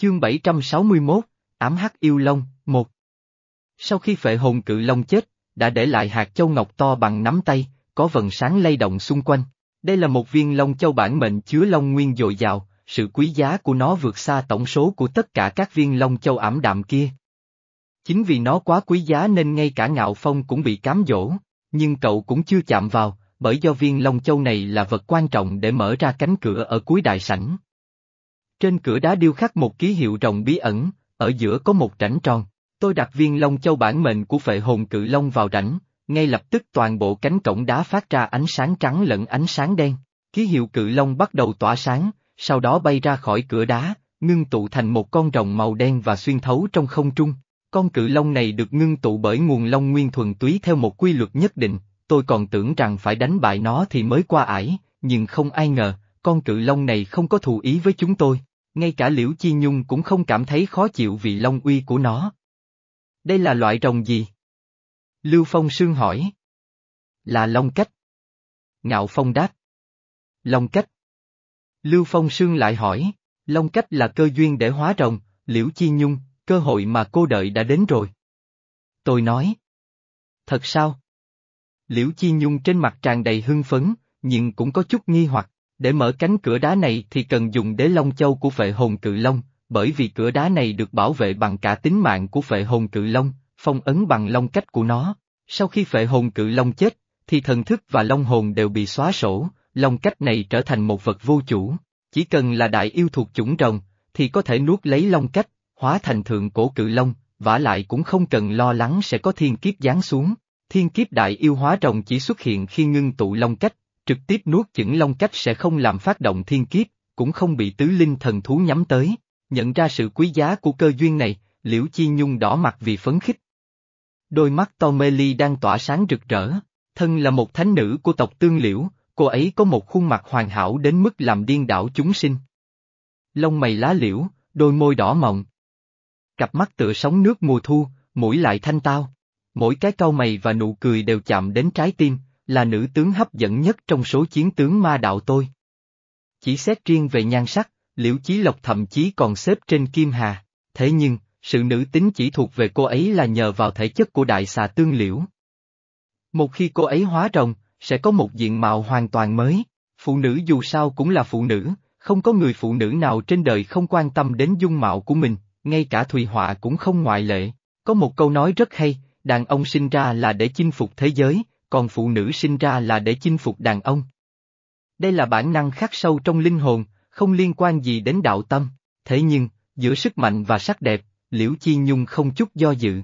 Chương 761, Ám Hắc Yêu Long, 1 Sau khi phệ hồn cự long chết, đã để lại hạt châu ngọc to bằng nắm tay, có vần sáng lay động xung quanh. Đây là một viên long châu bản mệnh chứa long nguyên dồi dào, sự quý giá của nó vượt xa tổng số của tất cả các viên long châu ảm đạm kia. Chính vì nó quá quý giá nên ngay cả ngạo phong cũng bị cám dỗ, nhưng cậu cũng chưa chạm vào, bởi do viên long châu này là vật quan trọng để mở ra cánh cửa ở cuối đại sảnh. Trên cửa đá điêu khắc một ký hiệu rồng bí ẩn, ở giữa có một rãnh tròn. Tôi đặt viên long châu bản mệnh của phệ hồn cự long vào rãnh, ngay lập tức toàn bộ cánh cổng đá phát ra ánh sáng trắng lẫn ánh sáng đen. Ký hiệu cự long bắt đầu tỏa sáng, sau đó bay ra khỏi cửa đá, ngưng tụ thành một con rồng màu đen và xuyên thấu trong không trung. Con cự long này được ngưng tụ bởi nguồn long nguyên thuần túy theo một quy luật nhất định, tôi còn tưởng rằng phải đánh bại nó thì mới qua ải, nhưng không ai ngờ, con cự long này không có thù ý với chúng tôi, ngay cả Liễu Chi Nhung cũng không cảm thấy khó chịu vì long uy của nó. Đây là loại rồng gì? Lưu Phong Sương hỏi. Là long cách. Ngạo Phong đáp. Long cách. Lưu Phong Sương lại hỏi, long cách là cơ duyên để hóa rồng, Liễu Chi Nhung, cơ hội mà cô đợi đã đến rồi. Tôi nói. Thật sao? Liễu Chi Nhung trên mặt tràn đầy hưng phấn, nhưng cũng có chút nghi hoặc, để mở cánh cửa đá này thì cần dùng đế long châu của phệ hồn cự long, bởi vì cửa đá này được bảo vệ bằng cả tính mạng của phệ hồn cự long, phong ấn bằng long cách của nó. Sau khi phệ hồn cự long chết, thì thần thức và long hồn đều bị xóa sổ, long cách này trở thành một vật vô chủ. Chỉ cần là đại yêu thuộc chủng rồng, thì có thể nuốt lấy long cách, hóa thành thượng cổ cự long, vả lại cũng không cần lo lắng sẽ có thiên kiếp giáng xuống. Thiên kiếp đại yêu hóa rồng chỉ xuất hiện khi ngưng tụ long cách, trực tiếp nuốt chửng long cách sẽ không làm phát động thiên kiếp, cũng không bị tứ linh thần thú nhắm tới. Nhận ra sự quý giá của cơ duyên này, Liễu Chi Nhung đỏ mặt vì phấn khích. Đôi mắt to mê ly đang tỏa sáng rực rỡ, thân là một thánh nữ của tộc Tương Liễu, cô ấy có một khuôn mặt hoàn hảo đến mức làm điên đảo chúng sinh. Lông mày lá liễu, đôi môi đỏ mọng. Cặp mắt tựa sóng nước mùa thu, mũi lại thanh tao. Mỗi cái cau mày và nụ cười đều chạm đến trái tim, là nữ tướng hấp dẫn nhất trong số chiến tướng ma đạo tôi. Chỉ xét riêng về nhan sắc, Liễu Chí Lộc thậm chí còn xếp trên Kim Hà, thế nhưng, sự nữ tính chỉ thuộc về cô ấy là nhờ vào thể chất của đại xà tương liễu. Một khi cô ấy hóa rồng, sẽ có một diện mạo hoàn toàn mới, phụ nữ dù sao cũng là phụ nữ, không có người phụ nữ nào trên đời không quan tâm đến dung mạo của mình, ngay cả Thùy Họa cũng không ngoại lệ. Có một câu nói rất hay, đàn ông sinh ra là để chinh phục thế giới, còn phụ nữ sinh ra là để chinh phục đàn ông. Đây là bản năng khắc sâu trong linh hồn, không liên quan gì đến đạo tâm, thế nhưng, giữa sức mạnh và sắc đẹp, Liễu Chi Nhung không chút do dự.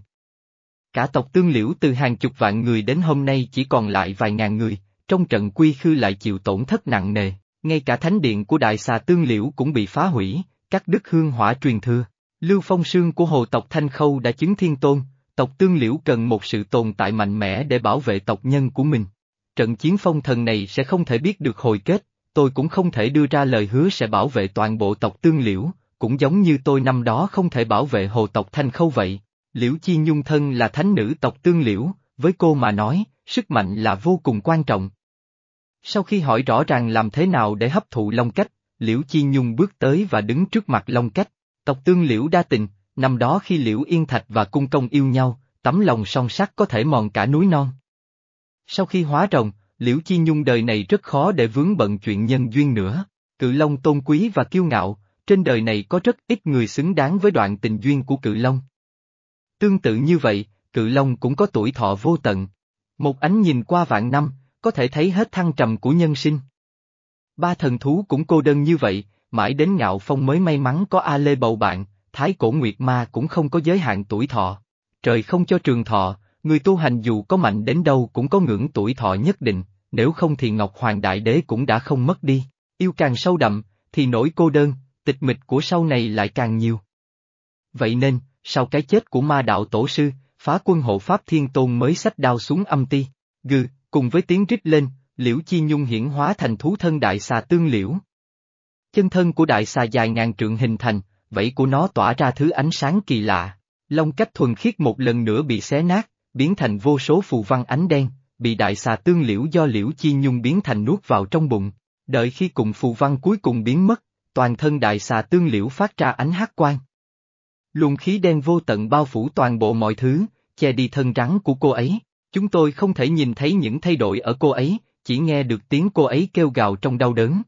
Cả tộc tương liễu từ hàng chục vạn người đến hôm nay chỉ còn lại vài ngàn người, trong trận quy khư lại chịu tổn thất nặng nề, ngay cả thánh điện của đại xà tương liễu cũng bị phá hủy, các đức hương hỏa truyền thừa. Lưu Phong Sương của hồ tộc Thanh Khâu đã chứng thiên tôn, tộc tương liễu cần một sự tồn tại mạnh mẽ để bảo vệ tộc nhân của mình. Trận chiến phong thần này sẽ không thể biết được hồi kết, tôi cũng không thể đưa ra lời hứa sẽ bảo vệ toàn bộ tộc tương liễu, cũng giống như tôi năm đó không thể bảo vệ hồ tộc Thanh Khâu vậy. Liễu Chi Nhung thân là thánh nữ tộc tương liễu, với cô mà nói, sức mạnh là vô cùng quan trọng. Sau khi hỏi rõ ràng làm thế nào để hấp thụ Long Cách, Liễu Chi Nhung bước tới và đứng trước mặt Long Cách, tộc tương liễu đa tình, năm đó khi Liễu Yên Thạch và Cung Công yêu nhau, tấm lòng song sắc có thể mòn cả núi non. Sau khi hóa rồng, Liễu Chi Nhung đời này rất khó để vướng bận chuyện nhân duyên nữa, cự long tôn quý và kiêu ngạo, trên đời này có rất ít người xứng đáng với đoạn tình duyên của cự long. Tương tự như vậy, cự long cũng có tuổi thọ vô tận. Một ánh nhìn qua vạn năm, có thể thấy hết thăng trầm của nhân sinh. Ba thần thú cũng cô đơn như vậy, mãi đến ngạo phong mới may mắn có A Lê bầu bạn, thái cổ nguyệt ma cũng không có giới hạn tuổi thọ. Trời không cho trường thọ, người tu hành dù có mạnh đến đâu cũng có ngưỡng tuổi thọ nhất định, nếu không thì Ngọc Hoàng Đại Đế cũng đã không mất đi. Yêu càng sâu đậm, thì nỗi cô đơn, tịch mịch của sau này lại càng nhiều. Vậy nên, sau cái chết của ma đạo tổ sư, phá quân hộ Pháp Thiên Tôn mới sách đao xuống âm ti, gừ, cùng với tiếng rít lên, liễu chi nhung hiển hóa thành thú thân đại xà tương liễu. Chân thân của đại xà dài ngàn trượng hình thành, vẫy của nó tỏa ra thứ ánh sáng kỳ lạ. Long cách thuần khiết một lần nữa bị xé nát, biến thành vô số phù văn ánh đen, bị đại xà tương liễu do liễu chi nhung biến thành nuốt vào trong bụng. Đợi khi cùng phù văn cuối cùng biến mất, toàn thân đại xà tương liễu phát ra ánh hắc quang. Luồng khí đen vô tận bao phủ toàn bộ mọi thứ, che đi thân rắn của cô ấy. Chúng tôi không thể nhìn thấy những thay đổi ở cô ấy, chỉ nghe được tiếng cô ấy kêu gào trong đau đớn.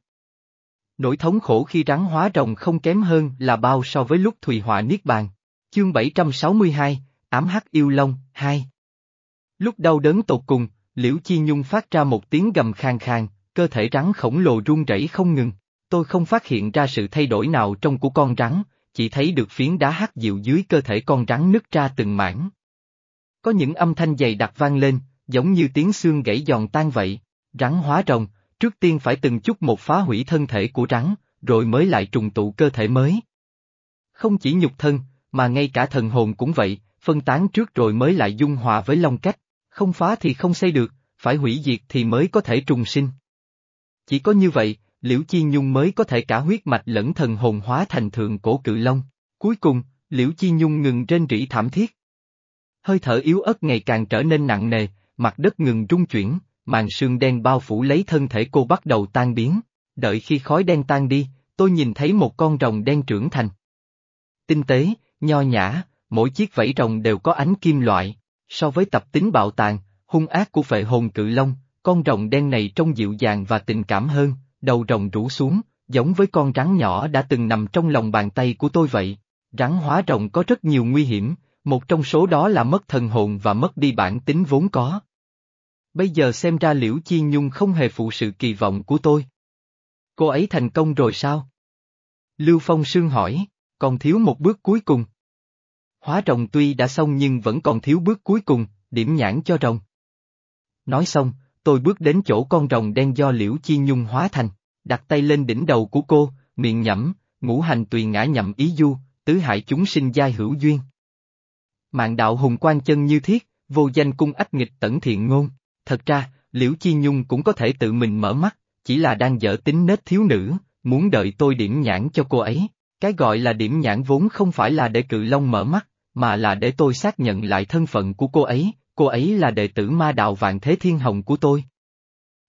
Nỗi thống khổ khi rắn hóa rồng không kém hơn là bao so với lúc Thùy Họa Niết Bàn. Chương 762, Ám Hắc Yêu Long, 2 Lúc đau đớn tột cùng, Liễu Chi Nhung phát ra một tiếng gầm khang khang, cơ thể rắn khổng lồ run rẩy không ngừng. Tôi không phát hiện ra sự thay đổi nào trong của con rắn, chỉ thấy được phiến đá hắc dịu dưới cơ thể con rắn nứt ra từng mảng. Có những âm thanh dày đặc vang lên, giống như tiếng xương gãy giòn tan vậy. Rắn hóa rồng, trước tiên phải từng chút một phá hủy thân thể của rắn, rồi mới lại trùng tụ cơ thể mới. Không chỉ nhục thân, mà ngay cả thần hồn cũng vậy, phân tán trước rồi mới lại dung hòa với long cách, không phá thì không xây được, phải hủy diệt thì mới có thể trùng sinh. Chỉ có như vậy, Liễu Chi Nhung mới có thể cả huyết mạch lẫn thần hồn hóa thành thượng cổ cự long. Cuối cùng, Liễu Chi Nhung ngừng trên rỉ thảm thiết. Hơi thở yếu ớt ngày càng trở nên nặng nề, mặt đất ngừng rung chuyển, màn sương đen bao phủ lấy thân thể cô bắt đầu tan biến. Đợi khi khói đen tan đi, tôi nhìn thấy một con rồng đen trưởng thành. Tinh tế, nho nhã, mỗi chiếc vảy rồng đều có ánh kim loại. So với tập tính bạo tàn, hung ác của phệ hồn cự long, con rồng đen này trông dịu dàng và tình cảm hơn, đầu rồng rũ xuống, giống với con rắn nhỏ đã từng nằm trong lòng bàn tay của tôi vậy. Rắn hóa rồng có rất nhiều nguy hiểm, một trong số đó là mất thần hồn và mất đi bản tính vốn có. Bây giờ xem ra Liễu Chi Nhung không hề phụ sự kỳ vọng của tôi. Cô ấy thành công rồi sao? Lưu Phong Sương hỏi, còn thiếu một bước cuối cùng. Hóa rồng tuy đã xong nhưng vẫn còn thiếu bước cuối cùng, điểm nhãn cho rồng. Nói xong, tôi bước đến chỗ con rồng đen do Liễu Chi Nhung hóa thành, đặt tay lên đỉnh đầu của cô, miệng nhẩm, ngũ hành tùy ngã nhậm ý du, tứ hại chúng sinh giai hữu duyên. Mạng đạo hùng quan chân như thiết, vô danh cung ách nghịch tẩn thiện ngôn, thật ra, Liễu Chi Nhung cũng có thể tự mình mở mắt, chỉ là đang dở tính nết thiếu nữ, muốn đợi tôi điểm nhãn cho cô ấy. Cái gọi là điểm nhãn vốn không phải là để cự long mở mắt, mà là để tôi xác nhận lại thân phận của cô ấy, cô ấy là đệ tử ma đạo vạn thế thiên hồng của tôi.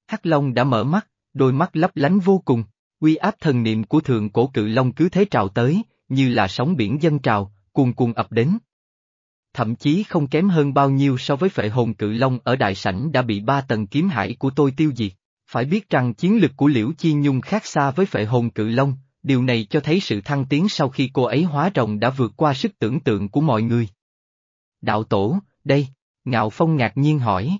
Hắc Long đã mở mắt, đôi mắt lấp lánh vô cùng, uy áp thần niệm của thượng cổ cự long cứ thế trào tới, như là sóng biển dân trào, cuồn cuồn ập đến. Thậm chí không kém hơn bao nhiêu so với phệ hồn cự long ở đại sảnh đã bị ba tầng kiếm hải của tôi tiêu diệt. Phải biết rằng chiến lực của Liễu Chi Nhung khác xa với phệ hồn cự long, điều này cho thấy sự thăng tiến sau khi cô ấy hóa rồng đã vượt qua sức tưởng tượng của mọi người. Đạo tổ, đây, Ngạo Phong ngạc nhiên hỏi.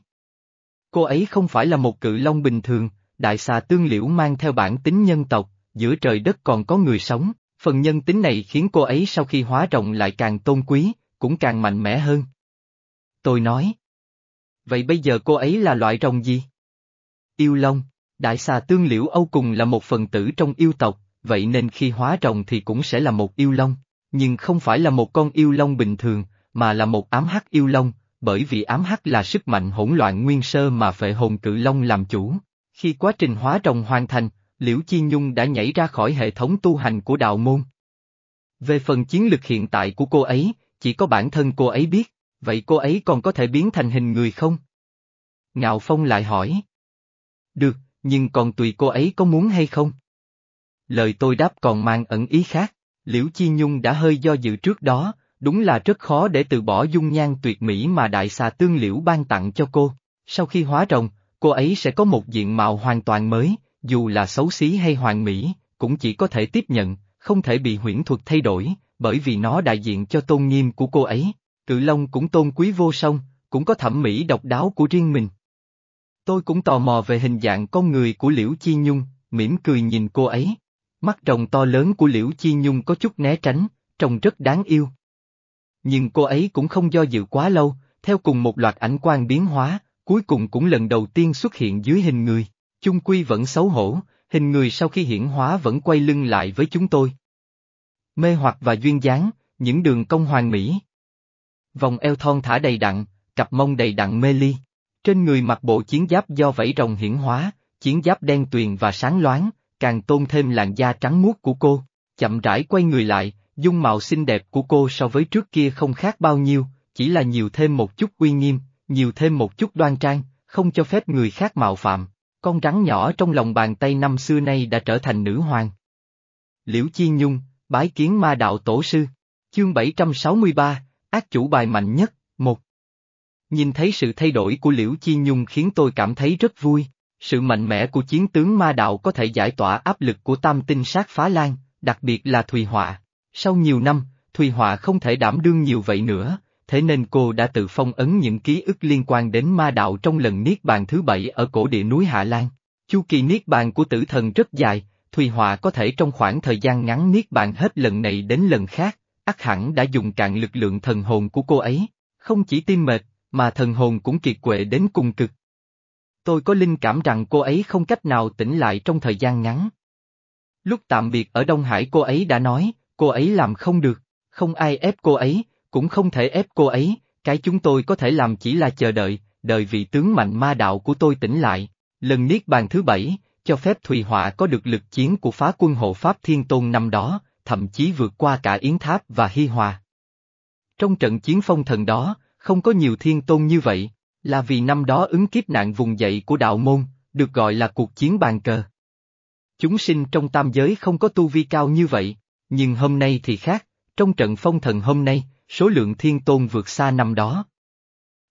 Cô ấy không phải là một cự long bình thường, đại xà tương liễu mang theo bản tính nhân tộc, giữa trời đất còn có người sống, phần nhân tính này khiến cô ấy sau khi hóa rồng lại càng tôn quý, cũng càng mạnh mẽ hơn. Tôi nói. Vậy bây giờ cô ấy là loại rồng gì? Yêu long, đại xà tương liễu Âu cùng là một phần tử trong yêu tộc, vậy nên khi hóa rồng thì cũng sẽ là một yêu long, nhưng không phải là một con yêu long bình thường, mà là một ám hắc yêu long, bởi vì ám hắc là sức mạnh hỗn loạn nguyên sơ mà phệ hồn cự long làm chủ. Khi quá trình hóa rồng hoàn thành, Liễu Chi Nhung đã nhảy ra khỏi hệ thống tu hành của đạo môn. Về phần chiến lực hiện tại của cô ấy, chỉ có bản thân cô ấy biết, vậy cô ấy còn có thể biến thành hình người không? Ngạo Phong lại hỏi. Được, nhưng còn tùy cô ấy có muốn hay không? Lời tôi đáp còn mang ẩn ý khác, Liễu Chi Nhung đã hơi do dự trước đó, đúng là rất khó để từ bỏ dung nhan tuyệt mỹ mà đại xà tương liễu ban tặng cho cô. Sau khi hóa rồng, cô ấy sẽ có một diện mạo hoàn toàn mới, dù là xấu xí hay hoàn mỹ, cũng chỉ có thể tiếp nhận, không thể bị huyễn thuật thay đổi, bởi vì nó đại diện cho tôn nghiêm của cô ấy. Cự Long cũng tôn quý vô song, cũng có thẩm mỹ độc đáo của riêng mình. Tôi cũng tò mò về hình dạng con người của Liễu Chi Nhung, mỉm cười nhìn cô ấy. Mắt rồng to lớn của Liễu Chi Nhung có chút né tránh, trông rất đáng yêu. Nhưng cô ấy cũng không do dự quá lâu, theo cùng một loạt ảnh quan biến hóa, cuối cùng cũng lần đầu tiên xuất hiện dưới hình người. Chung quy vẫn xấu hổ, hình người sau khi hiển hóa vẫn quay lưng lại với chúng tôi. Mê hoặc và duyên dáng, những đường cong hoàn mỹ. Vòng eo thon thả đầy đặn, cặp mông đầy đặn mê ly. Trên người mặc bộ chiến giáp do vảy rồng hiển hóa, chiến giáp đen tuyền và sáng loáng, càng tôn thêm làn da trắng muốt của cô. Chậm rãi quay người lại, dung mạo xinh đẹp của cô so với trước kia không khác bao nhiêu, chỉ là nhiều thêm một chút uy nghiêm, nhiều thêm một chút đoan trang, không cho phép người khác mạo phạm. Con rắn nhỏ trong lòng bàn tay năm xưa nay đã trở thành nữ hoàng. Liễu Chi Nhung, bái kiến ma đạo tổ sư. Chương 763, ác chủ bài mạnh nhất, một. Nhìn thấy sự thay đổi của Liễu Chi Nhung khiến tôi cảm thấy rất vui. Sự mạnh mẽ của chiến tướng ma đạo có thể giải tỏa áp lực của tam tinh sát phá lan, đặc biệt là Thùy Họa. Sau nhiều năm, Thùy Họa không thể đảm đương nhiều vậy nữa, thế nên cô đã tự phong ấn những ký ức liên quan đến ma đạo trong lần Niết Bàn thứ bảy ở cổ địa núi Hạ Lan. Chu kỳ Niết Bàn của tử thần rất dài, Thùy Họa có thể trong khoảng thời gian ngắn Niết Bàn hết lần này đến lần khác, ắt hẳn đã dùng cạn lực lượng thần hồn của cô ấy, không chỉ tim mệt, mà thần hồn cũng kiệt quệ đến cùng cực. Tôi có linh cảm rằng cô ấy không cách nào tỉnh lại trong thời gian ngắn. Lúc tạm biệt ở Đông Hải cô ấy đã nói, cô ấy làm không được, không ai ép cô ấy, cũng không thể ép cô ấy, cái chúng tôi có thể làm chỉ là chờ đợi, đợi vị tướng mạnh ma đạo của tôi tỉnh lại. Lần niết bàn thứ bảy, cho phép Thùy Họa có được lực chiến của phá quân hộ Pháp Thiên Tôn năm đó, thậm chí vượt qua cả Yến Tháp và Hy Hòa. Trong trận chiến phong thần đó, không có nhiều thiên tôn như vậy, là vì năm đó ứng kiếp nạn vùng dậy của đạo môn, được gọi là cuộc chiến bàn cờ. Chúng sinh trong tam giới không có tu vi cao như vậy, nhưng hôm nay thì khác, trong trận phong thần hôm nay, số lượng thiên tôn vượt xa năm đó.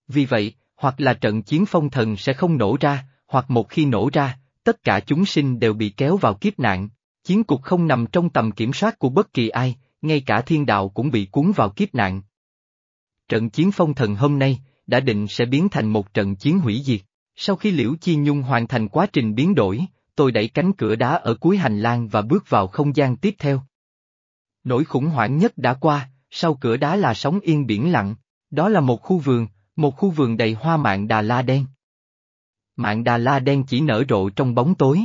Vì vậy, hoặc là trận chiến phong thần sẽ không nổ ra, hoặc một khi nổ ra, tất cả chúng sinh đều bị kéo vào kiếp nạn, chiến cục không nằm trong tầm kiểm soát của bất kỳ ai, ngay cả thiên đạo cũng bị cuốn vào kiếp nạn. Trận chiến phong thần hôm nay, đã định sẽ biến thành một trận chiến hủy diệt. Sau khi Liễu Chi Nhung hoàn thành quá trình biến đổi, tôi đẩy cánh cửa đá ở cuối hành lang và bước vào không gian tiếp theo. Nỗi khủng hoảng nhất đã qua, sau cửa đá là sóng yên biển lặng, đó là một khu vườn, một khu vườn đầy hoa mạng đà la đen. Mạng đà la đen chỉ nở rộ trong bóng tối.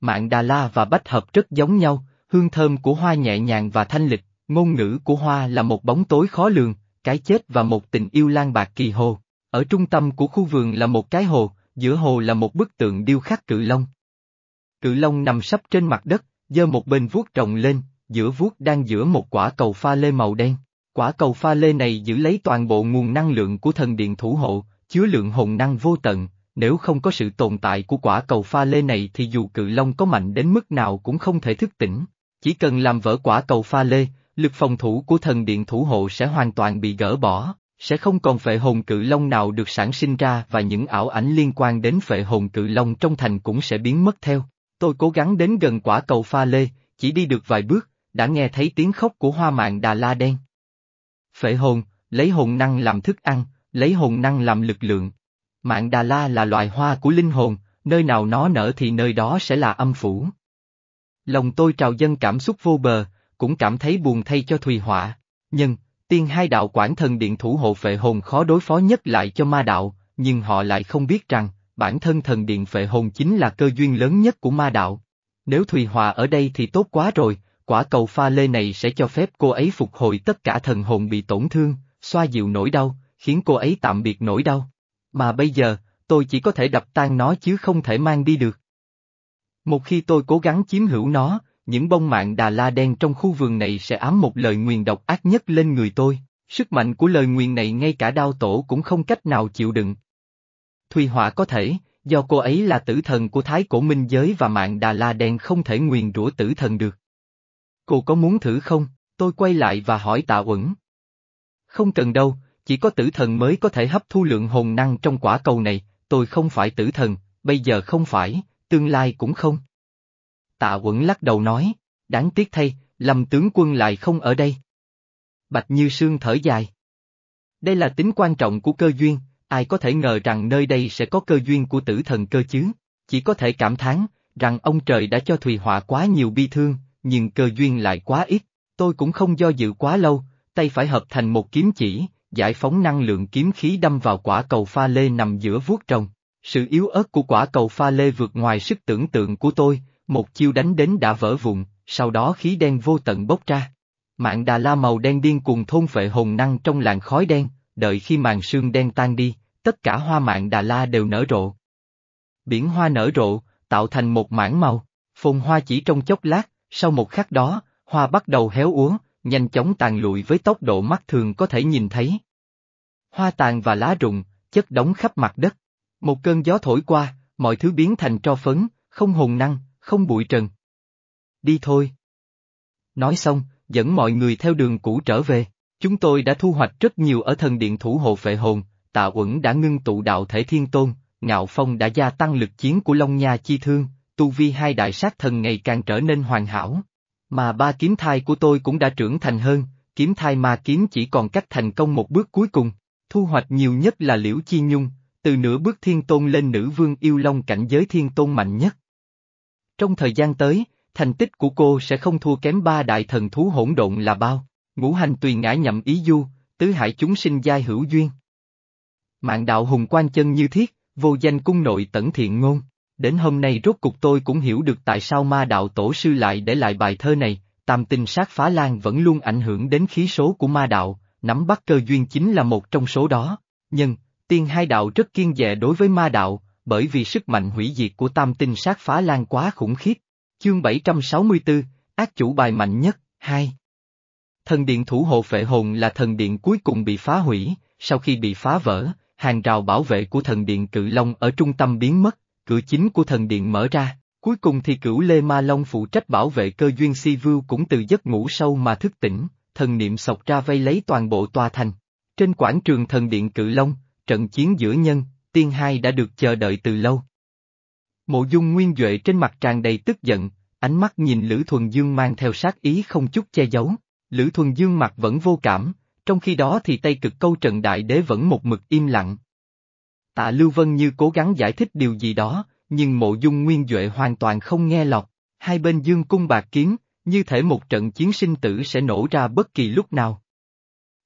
Mạng đà la và bách hợp rất giống nhau, hương thơm của hoa nhẹ nhàng và thanh lịch, ngôn ngữ của hoa là một bóng tối khó lường, cái chết và một tình yêu lan bạc kỳ hồ. Ở trung tâm của khu vườn là một cái hồ, giữa hồ là một bức tượng điêu khắc cự long. Cự long nằm sấp trên mặt đất, giơ một bên vuốt rồng lên, giữa vuốt đang giữa một quả cầu pha lê màu đen. Quả cầu pha lê này giữ lấy toàn bộ nguồn năng lượng của thần điện thủ hộ, chứa lượng hồn năng vô tận, nếu không có sự tồn tại của quả cầu pha lê này thì dù cự long có mạnh đến mức nào cũng không thể thức tỉnh. Chỉ cần làm vỡ quả cầu pha lê, lực phòng thủ của thần điện thủ hộ sẽ hoàn toàn bị gỡ bỏ, sẽ không còn phệ hồn cự long nào được sản sinh ra và những ảo ảnh liên quan đến phệ hồn cự long trong thành cũng sẽ biến mất theo. Tôi cố gắng đến gần quả cầu pha lê, chỉ đi được vài bước, đã nghe thấy tiếng khóc của hoa mạng đà la đen. Phệ hồn, lấy hồn năng làm thức ăn, lấy hồn năng làm lực lượng. Mạng đà la là loài hoa của linh hồn, nơi nào nó nở thì nơi đó sẽ là âm phủ. Lòng tôi trào dân cảm xúc vô bờ, cũng cảm thấy buồn thay cho Thùy Họa. Nhưng tiên hai đạo quản thần điện thủ hộ phệ hồn khó đối phó nhất lại cho ma đạo, nhưng họ lại không biết rằng, bản thân thần điện phệ hồn chính là cơ duyên lớn nhất của ma đạo. Nếu Thùy Hòa ở đây thì tốt quá rồi, quả cầu pha lê này sẽ cho phép cô ấy phục hồi tất cả thần hồn bị tổn thương, xoa dịu nỗi đau, khiến cô ấy tạm biệt nỗi đau. Mà bây giờ, tôi chỉ có thể đập tan nó chứ không thể mang đi được. Một khi tôi cố gắng chiếm hữu nó, những bông mạng đà la đen trong khu vườn này sẽ ám một lời nguyền độc ác nhất lên người tôi. Sức mạnh của lời nguyền này ngay cả đao tổ cũng không cách nào chịu đựng. Thùy Họa có thể, do cô ấy là tử thần của Thái Cổ Minh Giới và mạng Đà La Đen không thể nguyền rủa tử thần được. Cô có muốn thử không? Tôi quay lại và hỏi tạ uẩn. Không cần đâu, chỉ có tử thần mới có thể hấp thu lượng hồn năng trong quả cầu này, tôi không phải tử thần, bây giờ không phải, tương lai cũng không. Tạ quẩn lắc đầu nói, đáng tiếc thay, Lâm tướng quân lại không ở đây. Bạch Như Sương thở dài. Đây là tính quan trọng của cơ duyên, ai có thể ngờ rằng nơi đây sẽ có cơ duyên của tử thần cơ chứ, chỉ có thể cảm thán, rằng ông trời đã cho Thùy Họa quá nhiều bi thương, nhưng cơ duyên lại quá ít, tôi cũng không do dự quá lâu, tay phải hợp thành một kiếm chỉ, giải phóng năng lượng kiếm khí đâm vào quả cầu pha lê nằm giữa vuốt trồng. Sự yếu ớt của quả cầu pha lê vượt ngoài sức tưởng tượng của tôi, một chiêu đánh đến đã vỡ vụn, sau đó khí đen vô tận bốc ra. Mạng đà la màu đen điên cuồng thôn phệ hồn năng trong làn khói đen, đợi khi màn sương đen tan đi, tất cả hoa mạng đà la đều nở rộ. Biển hoa nở rộ, tạo thành một mảng màu, phồn hoa chỉ trong chốc lát, sau một khắc đó, hoa bắt đầu héo úa, nhanh chóng tàn lụi với tốc độ mắt thường có thể nhìn thấy. Hoa tàn và lá rụng, chất đóng khắp mặt đất. Một cơn gió thổi qua, mọi thứ biến thành tro phấn, không hồn năng, không bụi trần. Đi thôi. Nói xong, dẫn mọi người theo đường cũ trở về. Chúng tôi đã thu hoạch rất nhiều ở thần điện thủ hộ vệ hồn, tạ uẩn đã ngưng tụ đạo thể thiên tôn, ngạo phong đã gia tăng lực chiến của Long Nha chi thương, tu vi hai đại sát thần ngày càng trở nên hoàn hảo. Mà ba kiếm thai của tôi cũng đã trưởng thành hơn, kiếm thai ma kiếm chỉ còn cách thành công một bước cuối cùng. Thu hoạch nhiều nhất là Liễu Chi Nhung, từ nửa bước thiên tôn lên nữ vương yêu long cảnh giới thiên tôn mạnh nhất. Trong thời gian tới, thành tích của cô sẽ không thua kém ba đại thần thú hỗn độn là bao, ngũ hành tùy ngã nhậm ý du, tứ hải chúng sinh giai hữu duyên. Mạng đạo hùng quan chân như thiết, vô danh cung nội tẩn thiện ngôn. Đến hôm nay rốt cục tôi cũng hiểu được tại sao ma đạo tổ sư lại để lại bài thơ này, tam tình sát phá lan vẫn luôn ảnh hưởng đến khí số của ma đạo, nắm bắt cơ duyên chính là một trong số đó. Nhưng, tiên hai đạo rất kiên dè đối với ma đạo, bởi vì sức mạnh hủy diệt của tam tinh sát phá lan quá khủng khiếp. Chương 764, ác chủ bài mạnh nhất, 2 Thần điện thủ hộ phệ hồn là thần điện cuối cùng bị phá hủy, sau khi bị phá vỡ, hàng rào bảo vệ của thần điện cự long ở trung tâm biến mất, cửa chính của thần điện mở ra, cuối cùng thì cửu Lê Ma Long phụ trách bảo vệ cơ duyên si vưu cũng từ giấc ngủ sâu mà thức tỉnh, thần niệm sọc ra vây lấy toàn bộ tòa thành. Trên quảng trường thần điện cự long, trận chiến giữa nhân, tiên hai đã được chờ đợi từ lâu. Mộ dung nguyên Duệ trên mặt tràn đầy tức giận, ánh mắt nhìn Lữ Thuần Dương mang theo sát ý không chút che giấu. Lữ Thuần Dương mặt vẫn vô cảm, trong khi đó thì Tây cực câu trận đại đế vẫn một mực im lặng. Tạ Lưu Vân như cố gắng giải thích điều gì đó, nhưng mộ dung nguyên Duệ hoàn toàn không nghe lọt, hai bên dương cung bạc kiếm, như thể một trận chiến sinh tử sẽ nổ ra bất kỳ lúc nào.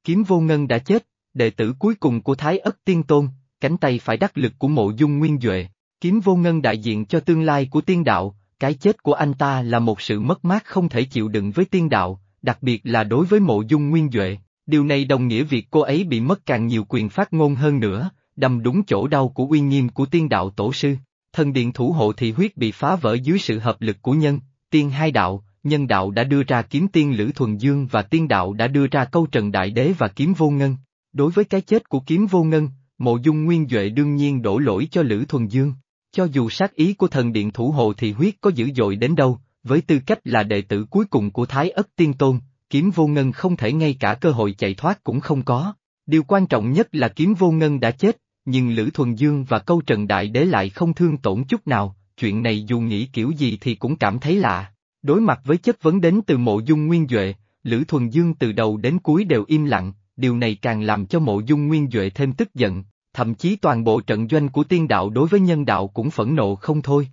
Kiếm vô ngân đã chết, đệ tử cuối cùng của Thái Ất Tiên Tôn, cánh tay phải đắc lực của mộ dung nguyên Duệ, kiếm vô ngân đại diện cho tương lai của tiên đạo, cái chết của anh ta là một sự mất mát không thể chịu đựng với tiên đạo, đặc biệt là đối với mộ dung nguyên Duệ, điều này đồng nghĩa việc cô ấy bị mất càng nhiều quyền phát ngôn hơn nữa, đâm đúng chỗ đau của uy nghiêm của tiên đạo tổ sư. Thần điện thủ hộ thị huyết bị phá vỡ dưới sự hợp lực của nhân, tiên hai đạo, nhân đạo đã đưa ra kiếm tiên Lữ Thuần Dương và tiên đạo đã đưa ra câu trần đại đế và kiếm vô ngân. Đối với cái chết của kiếm vô ngân, mộ dung nguyên Duệ đương nhiên đổ lỗi cho Lữ Thuần Dương. Cho dù sát ý của thần điện thủ hộ thì huyết có dữ dội đến đâu, với tư cách là đệ tử cuối cùng của Thái Ất Tiên Tôn, kiếm vô ngân không thể ngay cả cơ hội chạy thoát cũng không có. Điều quan trọng nhất là kiếm vô ngân đã chết, nhưng Lữ Thuần Dương và câu Trần Đại Đế lại không thương tổn chút nào, chuyện này dù nghĩ kiểu gì thì cũng cảm thấy lạ. Đối mặt với chất vấn đến từ mộ dung nguyên Duệ, Lữ Thuần Dương từ đầu đến cuối đều im lặng, điều này càng làm cho mộ dung nguyên Duệ thêm tức giận, thậm chí toàn bộ trận doanh của tiên đạo đối với nhân đạo cũng phẫn nộ không thôi.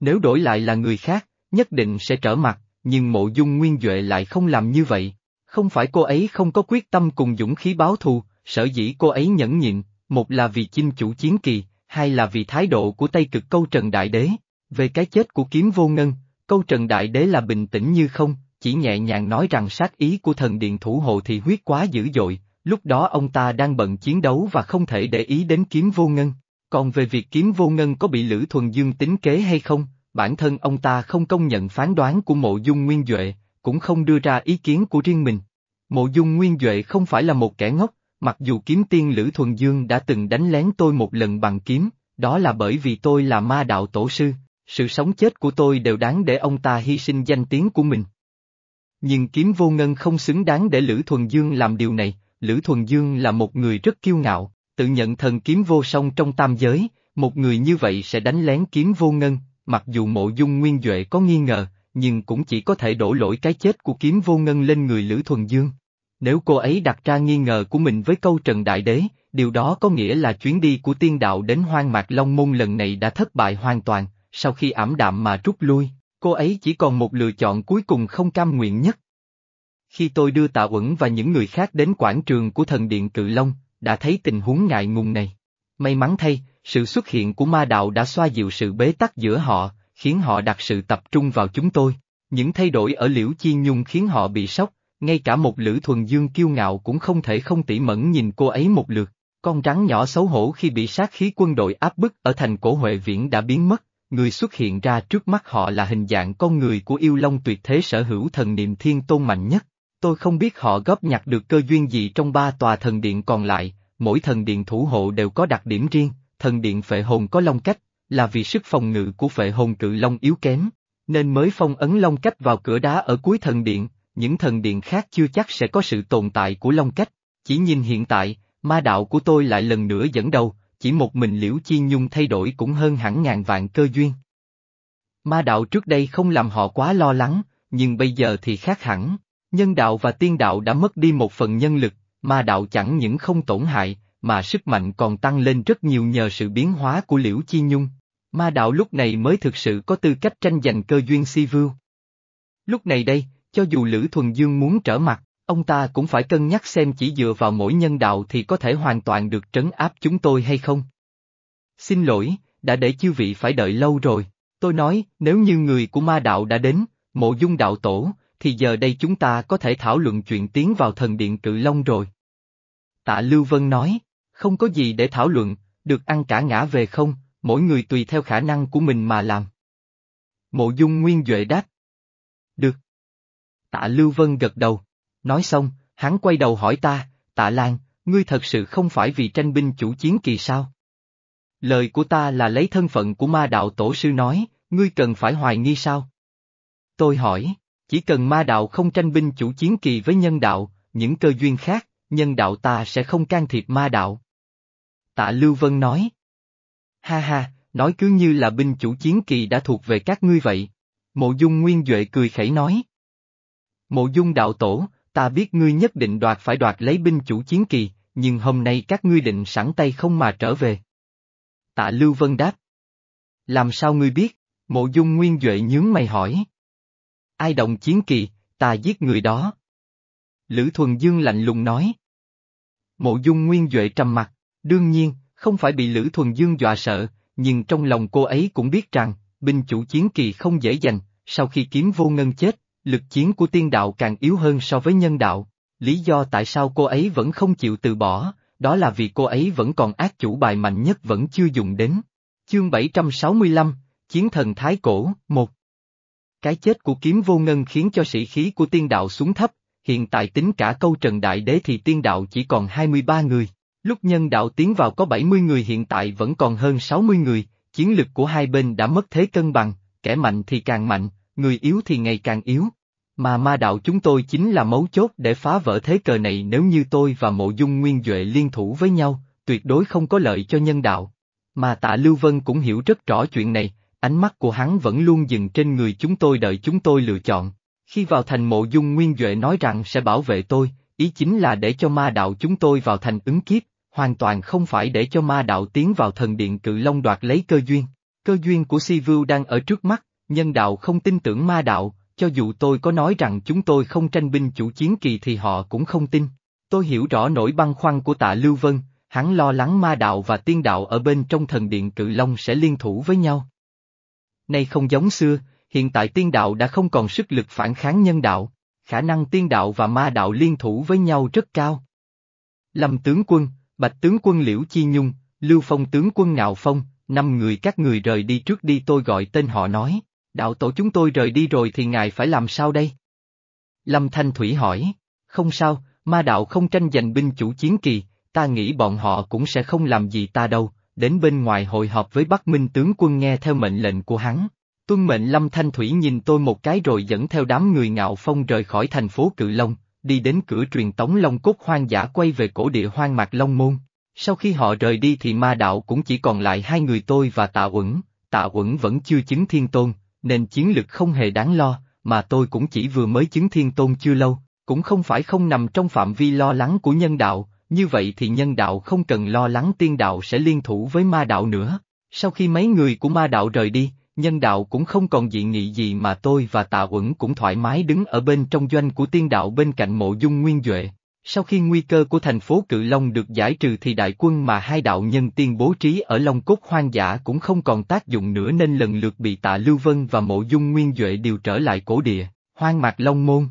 Nếu đổi lại là người khác, nhất định sẽ trở mặt, nhưng mộ dung nguyên Duệ lại không làm như vậy. Không phải cô ấy không có quyết tâm cùng dũng khí báo thù, sở dĩ cô ấy nhẫn nhịn, một là vì chinh chủ chiến kỳ, hai là vì thái độ của Tây Cực Câu Trần Đại Đế. Về cái chết của kiếm vô ngân, Câu Trần Đại Đế là bình tĩnh như không, chỉ nhẹ nhàng nói rằng sát ý của thần điện thủ hộ thì huyết quá dữ dội, lúc đó ông ta đang bận chiến đấu và không thể để ý đến kiếm vô ngân. Còn về việc kiếm vô ngân có bị Lữ Thuần Dương tính kế hay không, bản thân ông ta không công nhận phán đoán của mộ dung nguyên Duệ, cũng không đưa ra ý kiến của riêng mình. Mộ dung nguyên Duệ không phải là một kẻ ngốc, mặc dù kiếm tiên Lữ Thuần Dương đã từng đánh lén tôi một lần bằng kiếm, đó là bởi vì tôi là ma đạo tổ sư, sự sống chết của tôi đều đáng để ông ta hy sinh danh tiếng của mình. Nhưng kiếm vô ngân không xứng đáng để Lữ Thuần Dương làm điều này, Lữ Thuần Dương là một người rất kiêu ngạo, tự nhận thần kiếm vô song trong tam giới, một người như vậy sẽ đánh lén kiếm vô ngân, mặc dù mộ dung nguyên Duệ có nghi ngờ, nhưng cũng chỉ có thể đổ lỗi cái chết của kiếm vô ngân lên người Lữ Thuần Dương. Nếu cô ấy đặt ra nghi ngờ của mình với câu Trần Đại Đế, điều đó có nghĩa là chuyến đi của tiên đạo đến hoang mạc Long Môn lần này đã thất bại hoàn toàn, sau khi ảm đạm mà rút lui, cô ấy chỉ còn một lựa chọn cuối cùng không cam nguyện nhất. Khi tôi đưa Tạ Uẩn và những người khác đến quảng trường của thần điện Cự Long, đã thấy tình huống ngại ngùng này. May mắn thay, sự xuất hiện của ma đạo đã xoa dịu sự bế tắc giữa họ, khiến họ đặt sự tập trung vào chúng tôi. Những thay đổi ở Liễu Chi Nhung khiến họ bị sốc, ngay cả một Lữ Thuần Dương kiêu ngạo cũng không thể không tỉ mẫn nhìn cô ấy một lượt. Con rắn nhỏ xấu hổ khi bị sát khí quân đội áp bức ở thành cổ Huệ Viễn đã biến mất, người xuất hiện ra trước mắt họ là hình dạng con người của yêu long tuyệt thế sở hữu thần niệm thiên tôn mạnh nhất. Tôi không biết họ góp nhặt được cơ duyên gì trong ba tòa thần điện còn lại, mỗi thần điện thủ hộ đều có đặc điểm riêng, thần điện phệ hồn có long cách, là vì sức phòng ngự của phệ hồn cự long yếu kém. nên mới phong ấn long cách vào cửa đá ở cuối thần điện, những thần điện khác chưa chắc sẽ có sự tồn tại của long cách. Chỉ nhìn hiện tại, ma đạo của tôi lại lần nữa dẫn đầu, chỉ một mình Liễu Chi Nhung thay đổi cũng hơn hẳn ngàn vạn cơ duyên. Ma đạo trước đây không làm họ quá lo lắng, nhưng bây giờ thì khác hẳn. Nhân đạo và tiên đạo đã mất đi một phần nhân lực, ma đạo chẳng những không tổn hại, mà sức mạnh còn tăng lên rất nhiều nhờ sự biến hóa của Liễu Chi Nhung. Ma đạo lúc này mới thực sự có tư cách tranh giành cơ duyên si vưu. Lúc này đây, cho dù Lữ Thuần Dương muốn trở mặt, ông ta cũng phải cân nhắc xem chỉ dựa vào mỗi nhân đạo thì có thể hoàn toàn được trấn áp chúng tôi hay không. Xin lỗi, đã để chư vị phải đợi lâu rồi. Tôi nói, nếu như người của ma đạo đã đến, mộ dung đạo tổ, thì giờ đây chúng ta có thể thảo luận chuyện tiến vào thần điện cự long rồi. Tạ Lưu Vân nói, không có gì để thảo luận, được ăn cả ngã về không, mỗi người tùy theo khả năng của mình mà làm. Mộ dung nguyên Duệ đáp. Được. Tạ Lưu Vân gật đầu. Nói xong, hắn quay đầu hỏi ta, tạ Lan, ngươi thật sự không phải vì tranh binh chủ chiến kỳ sao? Lời của ta là lấy thân phận của ma đạo tổ sư nói, ngươi cần phải hoài nghi sao? Tôi hỏi, chỉ cần ma đạo không tranh binh chủ chiến kỳ với nhân đạo, những cơ duyên khác, nhân đạo ta sẽ không can thiệp ma đạo. Tạ Lưu Vân nói. Ha ha, nói cứ như là binh chủ chiến kỳ đã thuộc về các ngươi vậy. Mộ dung nguyên Duệ cười khẩy nói. Mộ dung đạo tổ, ta biết ngươi nhất định đoạt phải đoạt lấy binh chủ chiến kỳ, nhưng hôm nay các ngươi định sẵn tay không mà trở về. Tạ Lưu Vân đáp. Làm sao ngươi biết? Mộ dung nguyên Duệ nhướng mày hỏi. Ai động chiến kỳ, ta giết người đó. Lữ Thuần Dương lạnh lùng nói. Mộ dung nguyên Duệ trầm mặt, đương nhiên, không phải bị Lữ Thuần Dương dọa sợ, nhưng trong lòng cô ấy cũng biết rằng, binh chủ chiến kỳ không dễ dành, sau khi kiếm vô ngân chết, lực chiến của tiên đạo càng yếu hơn so với nhân đạo. Lý do tại sao cô ấy vẫn không chịu từ bỏ, đó là vì cô ấy vẫn còn ác chủ bài mạnh nhất vẫn chưa dùng đến. Chương 765, Chiến thần Thái Cổ, 1 Cái chết của kiếm vô ngân khiến cho sĩ khí của tiên đạo xuống thấp, hiện tại tính cả câu trần đại đế thì tiên đạo chỉ còn 23 người. Lúc nhân đạo tiến vào có 70 người hiện tại vẫn còn hơn 60 người, chiến lực của hai bên đã mất thế cân bằng, kẻ mạnh thì càng mạnh, người yếu thì ngày càng yếu. Mà ma đạo chúng tôi chính là mấu chốt để phá vỡ thế cờ này nếu như tôi và mộ dung nguyên Duệ liên thủ với nhau, tuyệt đối không có lợi cho nhân đạo. Mà tạ Lưu Vân cũng hiểu rất rõ chuyện này, ánh mắt của hắn vẫn luôn dừng trên người chúng tôi đợi chúng tôi lựa chọn. Khi vào thành mộ dung nguyên Duệ nói rằng sẽ bảo vệ tôi, ý chính là để cho ma đạo chúng tôi vào thành ứng kiếp, hoàn toàn không phải để cho ma đạo tiến vào thần điện cự long đoạt lấy cơ duyên. Cơ duyên của Si Vưu đang ở trước mắt, nhân đạo không tin tưởng ma đạo, cho dù tôi có nói rằng chúng tôi không tranh binh chủ chiến kỳ thì họ cũng không tin. Tôi hiểu rõ nỗi băn khoăn của tạ Lưu Vân, hắn lo lắng ma đạo và tiên đạo ở bên trong thần điện cự long sẽ liên thủ với nhau. Nay không giống xưa, hiện tại tiên đạo đã không còn sức lực phản kháng nhân đạo, khả năng tiên đạo và ma đạo liên thủ với nhau rất cao. Lâm tướng quân, bạch tướng quân Liễu Chi Nhung, Lưu Phong tướng quân Ngạo Phong, năm người các người rời đi trước đi tôi gọi tên họ nói, đạo tổ chúng tôi rời đi rồi thì ngài phải làm sao đây? Lâm Thanh Thủy hỏi, không sao, ma đạo không tranh giành binh chủ chiến kỳ, ta nghĩ bọn họ cũng sẽ không làm gì ta đâu, đến bên ngoài hội họp với Bắc Minh tướng quân nghe theo mệnh lệnh của hắn. Tuân mệnh Lâm Thanh Thủy nhìn tôi một cái rồi dẫn theo đám người ngạo phong rời khỏi thành phố Cự Long, đi đến cửa truyền tống Long Cốt hoang dã quay về cổ địa hoang mạc Long Môn. Sau khi họ rời đi thì ma đạo cũng chỉ còn lại hai người tôi và Tạ Uẩn, Tạ Uẩn vẫn chưa chứng thiên tôn, nên chiến lực không hề đáng lo, mà tôi cũng chỉ vừa mới chứng thiên tôn chưa lâu, cũng không phải không nằm trong phạm vi lo lắng của nhân đạo, như vậy thì nhân đạo không cần lo lắng tiên đạo sẽ liên thủ với ma đạo nữa. Sau khi mấy người của ma đạo rời đi, nhân đạo cũng không còn dị nghị gì mà tôi và tạ uẩn cũng thoải mái đứng ở bên trong doanh của tiên đạo bên cạnh mộ dung nguyên Duệ. Sau khi nguy cơ của thành phố Cự Long được giải trừ thì đại quân mà hai đạo nhân tiên bố trí ở Long Cốt hoang dã cũng không còn tác dụng nữa nên lần lượt bị tạ Lưu Vân và mộ dung nguyên Duệ điều trở lại cổ địa, hoang mạc Long Môn.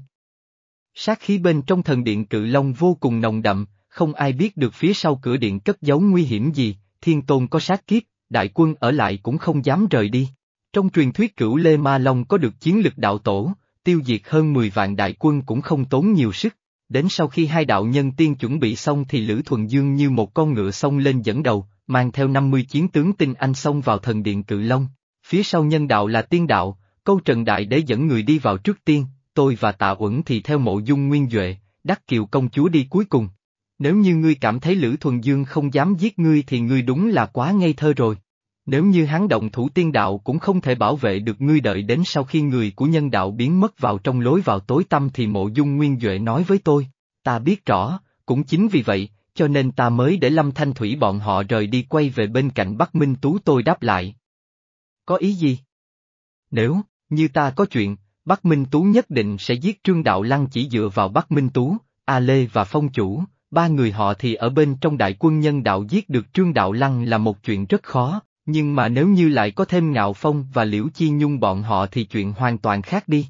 Sát khí bên trong thần điện Cự Long vô cùng nồng đậm, không ai biết được phía sau cửa điện cất giấu nguy hiểm gì, thiên tôn có sát kiếp, đại quân ở lại cũng không dám rời đi. Trong truyền thuyết cửu Lê Ma Long có được chiến lực đạo tổ, tiêu diệt hơn 10 vạn đại quân cũng không tốn nhiều sức. Đến sau khi hai đạo nhân tiên chuẩn bị xong thì Lữ Thuần Dương như một con ngựa xông lên dẫn đầu, mang theo 50 chiến tướng tinh anh xông vào thần điện cự long. Phía sau nhân đạo là tiên đạo, câu Trần Đại Đế dẫn người đi vào trước tiên, tôi và Tạ Uẩn thì theo mộ dung nguyên Duệ, đắc kiều công chúa đi cuối cùng. Nếu như ngươi cảm thấy Lữ Thuần Dương không dám giết ngươi thì ngươi đúng là quá ngây thơ rồi. Nếu như hắn động thủ tiên đạo cũng không thể bảo vệ được ngươi đợi đến sau khi người của nhân đạo biến mất vào trong lối vào tối tâm thì mộ dung nguyên Duệ nói với tôi, ta biết rõ, cũng chính vì vậy, cho nên ta mới để Lâm Thanh Thủy bọn họ rời đi quay về bên cạnh Bắc Minh Tú tôi đáp lại. Có ý gì? Nếu, như ta có chuyện, Bắc Minh Tú nhất định sẽ giết Trương Đạo Lăng chỉ dựa vào Bắc Minh Tú, A Lê và Phong Chủ, ba người họ thì ở bên trong đại quân nhân đạo giết được Trương Đạo Lăng là một chuyện rất khó, nhưng mà nếu như lại có thêm Ngạo Phong và Liễu Chi Nhung bọn họ thì chuyện hoàn toàn khác đi.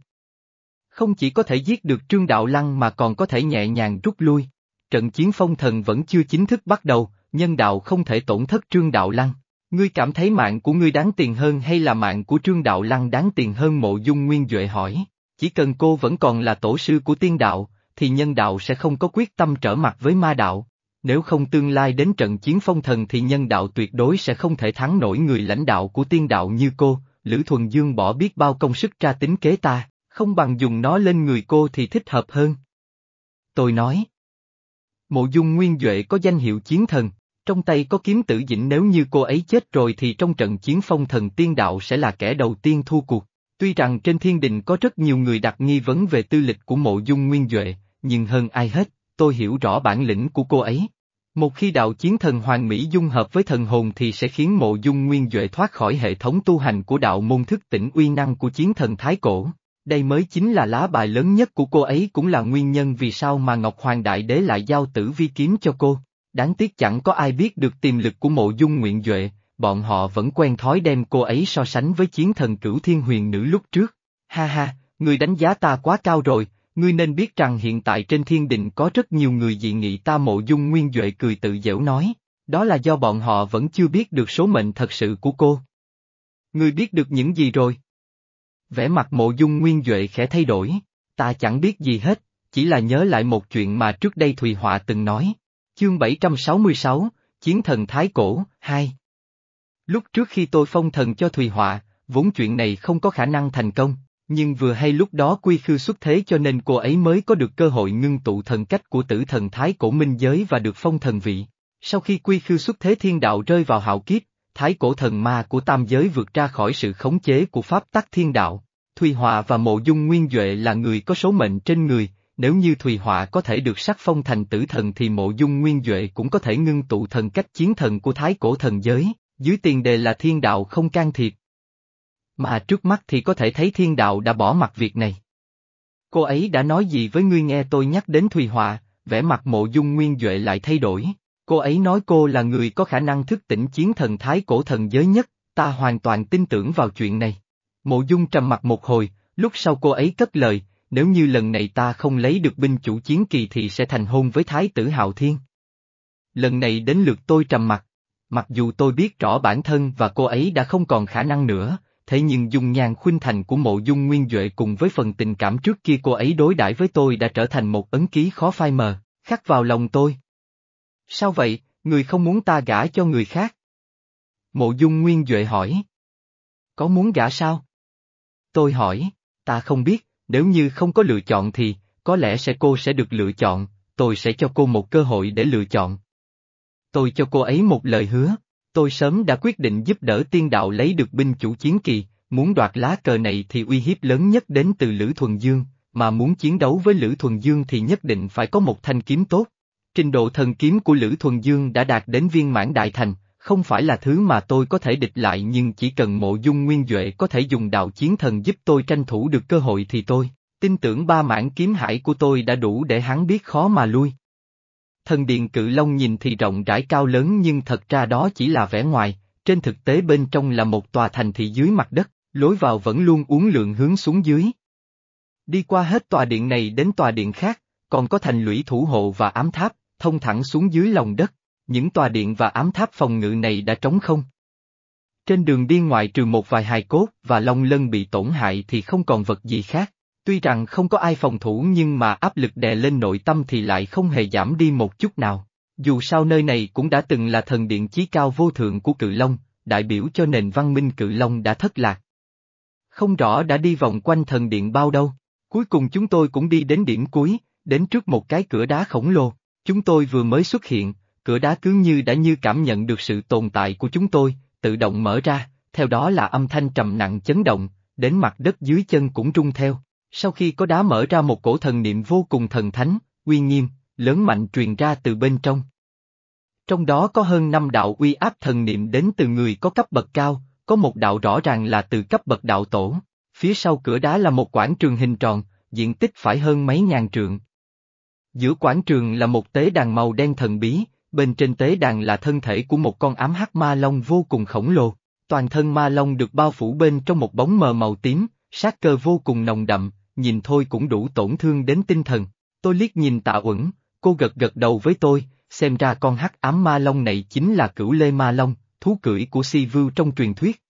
Không chỉ có thể giết được Trương Đạo Lăng mà còn có thể nhẹ nhàng rút lui. Trận chiến phong thần vẫn chưa chính thức bắt đầu, nhân đạo không thể tổn thất Trương Đạo Lăng. Ngươi cảm thấy mạng của ngươi đáng tiền hơn hay là mạng của Trương Đạo Lăng đáng tiền hơn mộ dung nguyên Duệ hỏi. Chỉ cần cô vẫn còn là tổ sư của tiên đạo, thì nhân đạo sẽ không có quyết tâm trở mặt với ma đạo. Nếu không tương lai đến trận chiến phong thần thì nhân đạo tuyệt đối sẽ không thể thắng nổi người lãnh đạo của tiên đạo như cô, Lữ Thuần Dương bỏ biết bao công sức tra tính kế ta, không bằng dùng nó lên người cô thì thích hợp hơn. Tôi nói. Mộ dung nguyên Duệ có danh hiệu chiến thần, trong tay có kiếm tử dĩnh nếu như cô ấy chết rồi thì trong trận chiến phong thần tiên đạo sẽ là kẻ đầu tiên thu cuộc. Tuy rằng trên thiên đình có rất nhiều người đặt nghi vấn về tư lịch của mộ dung nguyên Duệ, nhưng hơn ai hết, tôi hiểu rõ bản lĩnh của cô ấy. Một khi đạo chiến thần hoàng mỹ dung hợp với thần hồn thì sẽ khiến mộ dung nguyên Duệ thoát khỏi hệ thống tu hành của đạo môn thức tỉnh uy năng của chiến thần Thái Cổ. Đây mới chính là lá bài lớn nhất của cô ấy cũng là nguyên nhân vì sao mà Ngọc Hoàng Đại Đế lại giao tử vi kiếm cho cô. Đáng tiếc chẳng có ai biết được tiềm lực của mộ dung nguyện Duệ, bọn họ vẫn quen thói đem cô ấy so sánh với chiến thần cửu thiên huyền nữ lúc trước. Ha ha, người đánh giá ta quá cao rồi, ngươi nên biết rằng hiện tại trên thiên định có rất nhiều người dị nghị ta mộ dung nguyên Duệ cười tự dễu nói, đó là do bọn họ vẫn chưa biết được số mệnh thật sự của cô. Ngươi biết được những gì rồi? Vẻ mặt mộ dung nguyên Duệ khẽ thay đổi, ta chẳng biết gì hết, chỉ là nhớ lại một chuyện mà trước đây Thùy Họa từng nói. Chương 766, Chiến thần Thái Cổ, 2 Lúc trước khi tôi phong thần cho Thùy Họa, vốn chuyện này không có khả năng thành công, nhưng vừa hay lúc đó quy khư xuất thế cho nên cô ấy mới có được cơ hội ngưng tụ thần cách của tử thần Thái Cổ Minh Giới và được phong thần vị. Sau khi quy khư xuất thế thiên đạo rơi vào hạo kiếp, Thái Cổ thần ma của tam giới vượt ra khỏi sự khống chế của pháp tắc thiên đạo. Thùy Họa và Mộ Dung Nguyên Duệ là người có số mệnh trên người, nếu như Thùy Họa có thể được sắc phong thành tử thần thì Mộ Dung Nguyên Duệ cũng có thể ngưng tụ thần cách chiến thần của Thái Cổ thần giới dưới tiền đề là thiên đạo không can thiệp. Mà trước mắt thì có thể thấy thiên đạo đã bỏ mặt việc này. Cô ấy đã nói gì với ngươi nghe tôi nhắc đến Thùy Họa, vẻ mặt mộ dung nguyên Duệ lại thay đổi. Cô ấy nói cô là người có khả năng thức tỉnh chiến thần thái cổ thần giới nhất, ta hoàn toàn tin tưởng vào chuyện này. Mộ dung trầm mặt một hồi, lúc sau cô ấy cất lời, nếu như lần này ta không lấy được binh chủ chiến kỳ thì sẽ thành hôn với thái tử Hạo Thiên. Lần này đến lượt tôi trầm mặt. Mặc dù tôi biết rõ bản thân và cô ấy đã không còn khả năng nữa, thế nhưng dung nhan khuynh thành của mộ dung nguyên Duệ cùng với phần tình cảm trước kia cô ấy đối đãi với tôi đã trở thành một ấn ký khó phai mờ, khắc vào lòng tôi. Sao vậy, người không muốn ta gả cho người khác? Mộ dung nguyên Duệ hỏi. Có muốn gả sao? Tôi hỏi, ta không biết, nếu như không có lựa chọn thì, có lẽ sẽ cô sẽ được lựa chọn, tôi sẽ cho cô một cơ hội để lựa chọn. Tôi cho cô ấy một lời hứa. Tôi sớm đã quyết định giúp đỡ tiên đạo lấy được binh chủ chiến kỳ, muốn đoạt lá cờ này thì uy hiếp lớn nhất đến từ Lữ Thuần Dương, mà muốn chiến đấu với Lữ Thuần Dương thì nhất định phải có một thanh kiếm tốt. Trình độ thần kiếm của Lữ Thuần Dương đã đạt đến viên mãn đại thành, không phải là thứ mà tôi có thể địch lại nhưng chỉ cần mộ dung nguyên Duệ có thể dùng đạo chiến thần giúp tôi tranh thủ được cơ hội thì tôi, tin tưởng ba mãn kiếm hải của tôi đã đủ để hắn biết khó mà lui. Thần điện cự long nhìn thì rộng rãi cao lớn nhưng thật ra đó chỉ là vẻ ngoài, trên thực tế bên trong là một tòa thành thị dưới mặt đất, lối vào vẫn luôn uốn lượn hướng xuống dưới. Đi qua hết tòa điện này đến tòa điện khác, còn có thành lũy thủ hộ và ám tháp, thông thẳng xuống dưới lòng đất, những tòa điện và ám tháp phòng ngự này đã trống không. Trên đường đi ngoại trừ một vài hài cốt và long lân bị tổn hại thì không còn vật gì khác. Tuy rằng không có ai phòng thủ nhưng mà áp lực đè lên nội tâm thì lại không hề giảm đi một chút nào. Dù sao nơi này cũng đã từng là thần điện chí cao vô thượng của cự long, đại biểu cho nền văn minh cự long đã thất lạc. Không rõ đã đi vòng quanh thần điện bao đâu. Cuối cùng chúng tôi cũng đi đến điểm cuối, đến trước một cái cửa đá khổng lồ. Chúng tôi vừa mới xuất hiện, cửa đá cứ như đã như cảm nhận được sự tồn tại của chúng tôi, tự động mở ra, theo đó là âm thanh trầm nặng chấn động, đến mặt đất dưới chân cũng rung theo. Sau khi có đá mở ra một cổ thần niệm vô cùng thần thánh, uy nghiêm, lớn mạnh truyền ra từ bên trong. Trong đó có hơn năm đạo uy áp thần niệm đến từ người có cấp bậc cao, có một đạo rõ ràng là từ cấp bậc đạo tổ. Phía sau cửa đá là một quảng trường hình tròn, diện tích phải hơn mấy ngàn trượng. Giữa quảng trường là một tế đàn màu đen thần bí, bên trên tế đàn là thân thể của một con ám hắc ma long vô cùng khổng lồ. Toàn thân ma long được bao phủ bên trong một bóng mờ màu tím, sát cơ vô cùng nồng đậm, nhìn thôi cũng đủ tổn thương đến tinh thần. Tôi liếc nhìn tạ uẩn, cô gật gật đầu với tôi, xem ra con hắc ám ma long này chính là cửu lê ma long, thú cưỡi của si vưu trong truyền thuyết.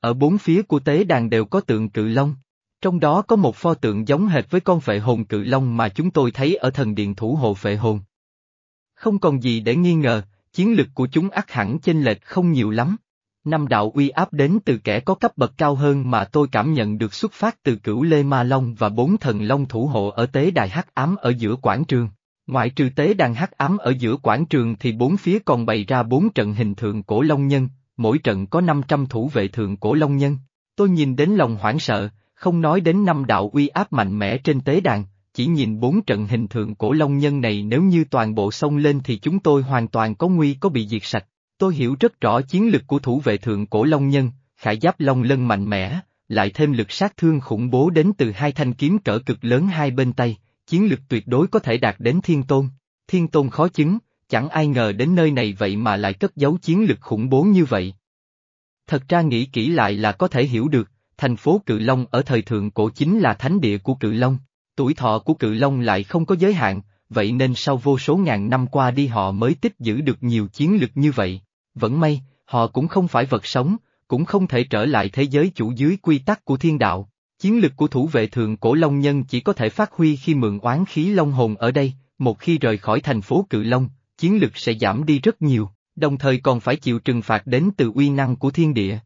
Ở bốn phía của tế đàn đều có tượng cự long, trong đó có một pho tượng giống hệt với con phệ hồn cự long mà chúng tôi thấy ở thần điện thủ hộ phệ hồn. Không còn gì để nghi ngờ, chiến lực của chúng ắt hẳn chênh lệch không nhiều lắm. Năm đạo uy áp đến từ kẻ có cấp bậc cao hơn mà tôi cảm nhận được xuất phát từ cửu Lê Ma Long và bốn thần long thủ hộ ở tế đài hắc ám ở giữa quảng trường. Ngoại trừ tế đàn hắc ám ở giữa quảng trường thì bốn phía còn bày ra bốn trận hình thượng cổ long nhân, mỗi trận có 500 thủ vệ thượng cổ long nhân. Tôi nhìn đến lòng hoảng sợ, không nói đến năm đạo uy áp mạnh mẽ trên tế đàn, chỉ nhìn bốn trận hình thượng cổ long nhân này nếu như toàn bộ xông lên thì chúng tôi hoàn toàn có nguy có bị diệt sạch. Tôi hiểu rất rõ chiến lực của thủ vệ thượng cổ long nhân, khải giáp long lân mạnh mẽ, lại thêm lực sát thương khủng bố đến từ hai thanh kiếm cỡ cực lớn hai bên tay, chiến lực tuyệt đối có thể đạt đến thiên tôn. Thiên tôn khó chứng, chẳng ai ngờ đến nơi này vậy mà lại cất giấu chiến lực khủng bố như vậy. Thật ra nghĩ kỹ lại là có thể hiểu được, thành phố Cự Long ở thời thượng cổ chính là thánh địa của Cự Long, tuổi thọ của Cự Long lại không có giới hạn, vậy nên sau vô số ngàn năm qua đi họ mới tích giữ được nhiều chiến lực như vậy. Vẫn may, họ cũng không phải vật sống, cũng không thể trở lại thế giới chủ dưới quy tắc của thiên đạo. Chiến lực của thủ vệ thường cổ Long Nhân chỉ có thể phát huy khi mượn oán khí Long Hồn ở đây, một khi rời khỏi thành phố Cự Long, chiến lực sẽ giảm đi rất nhiều, đồng thời còn phải chịu trừng phạt đến từ uy năng của thiên địa.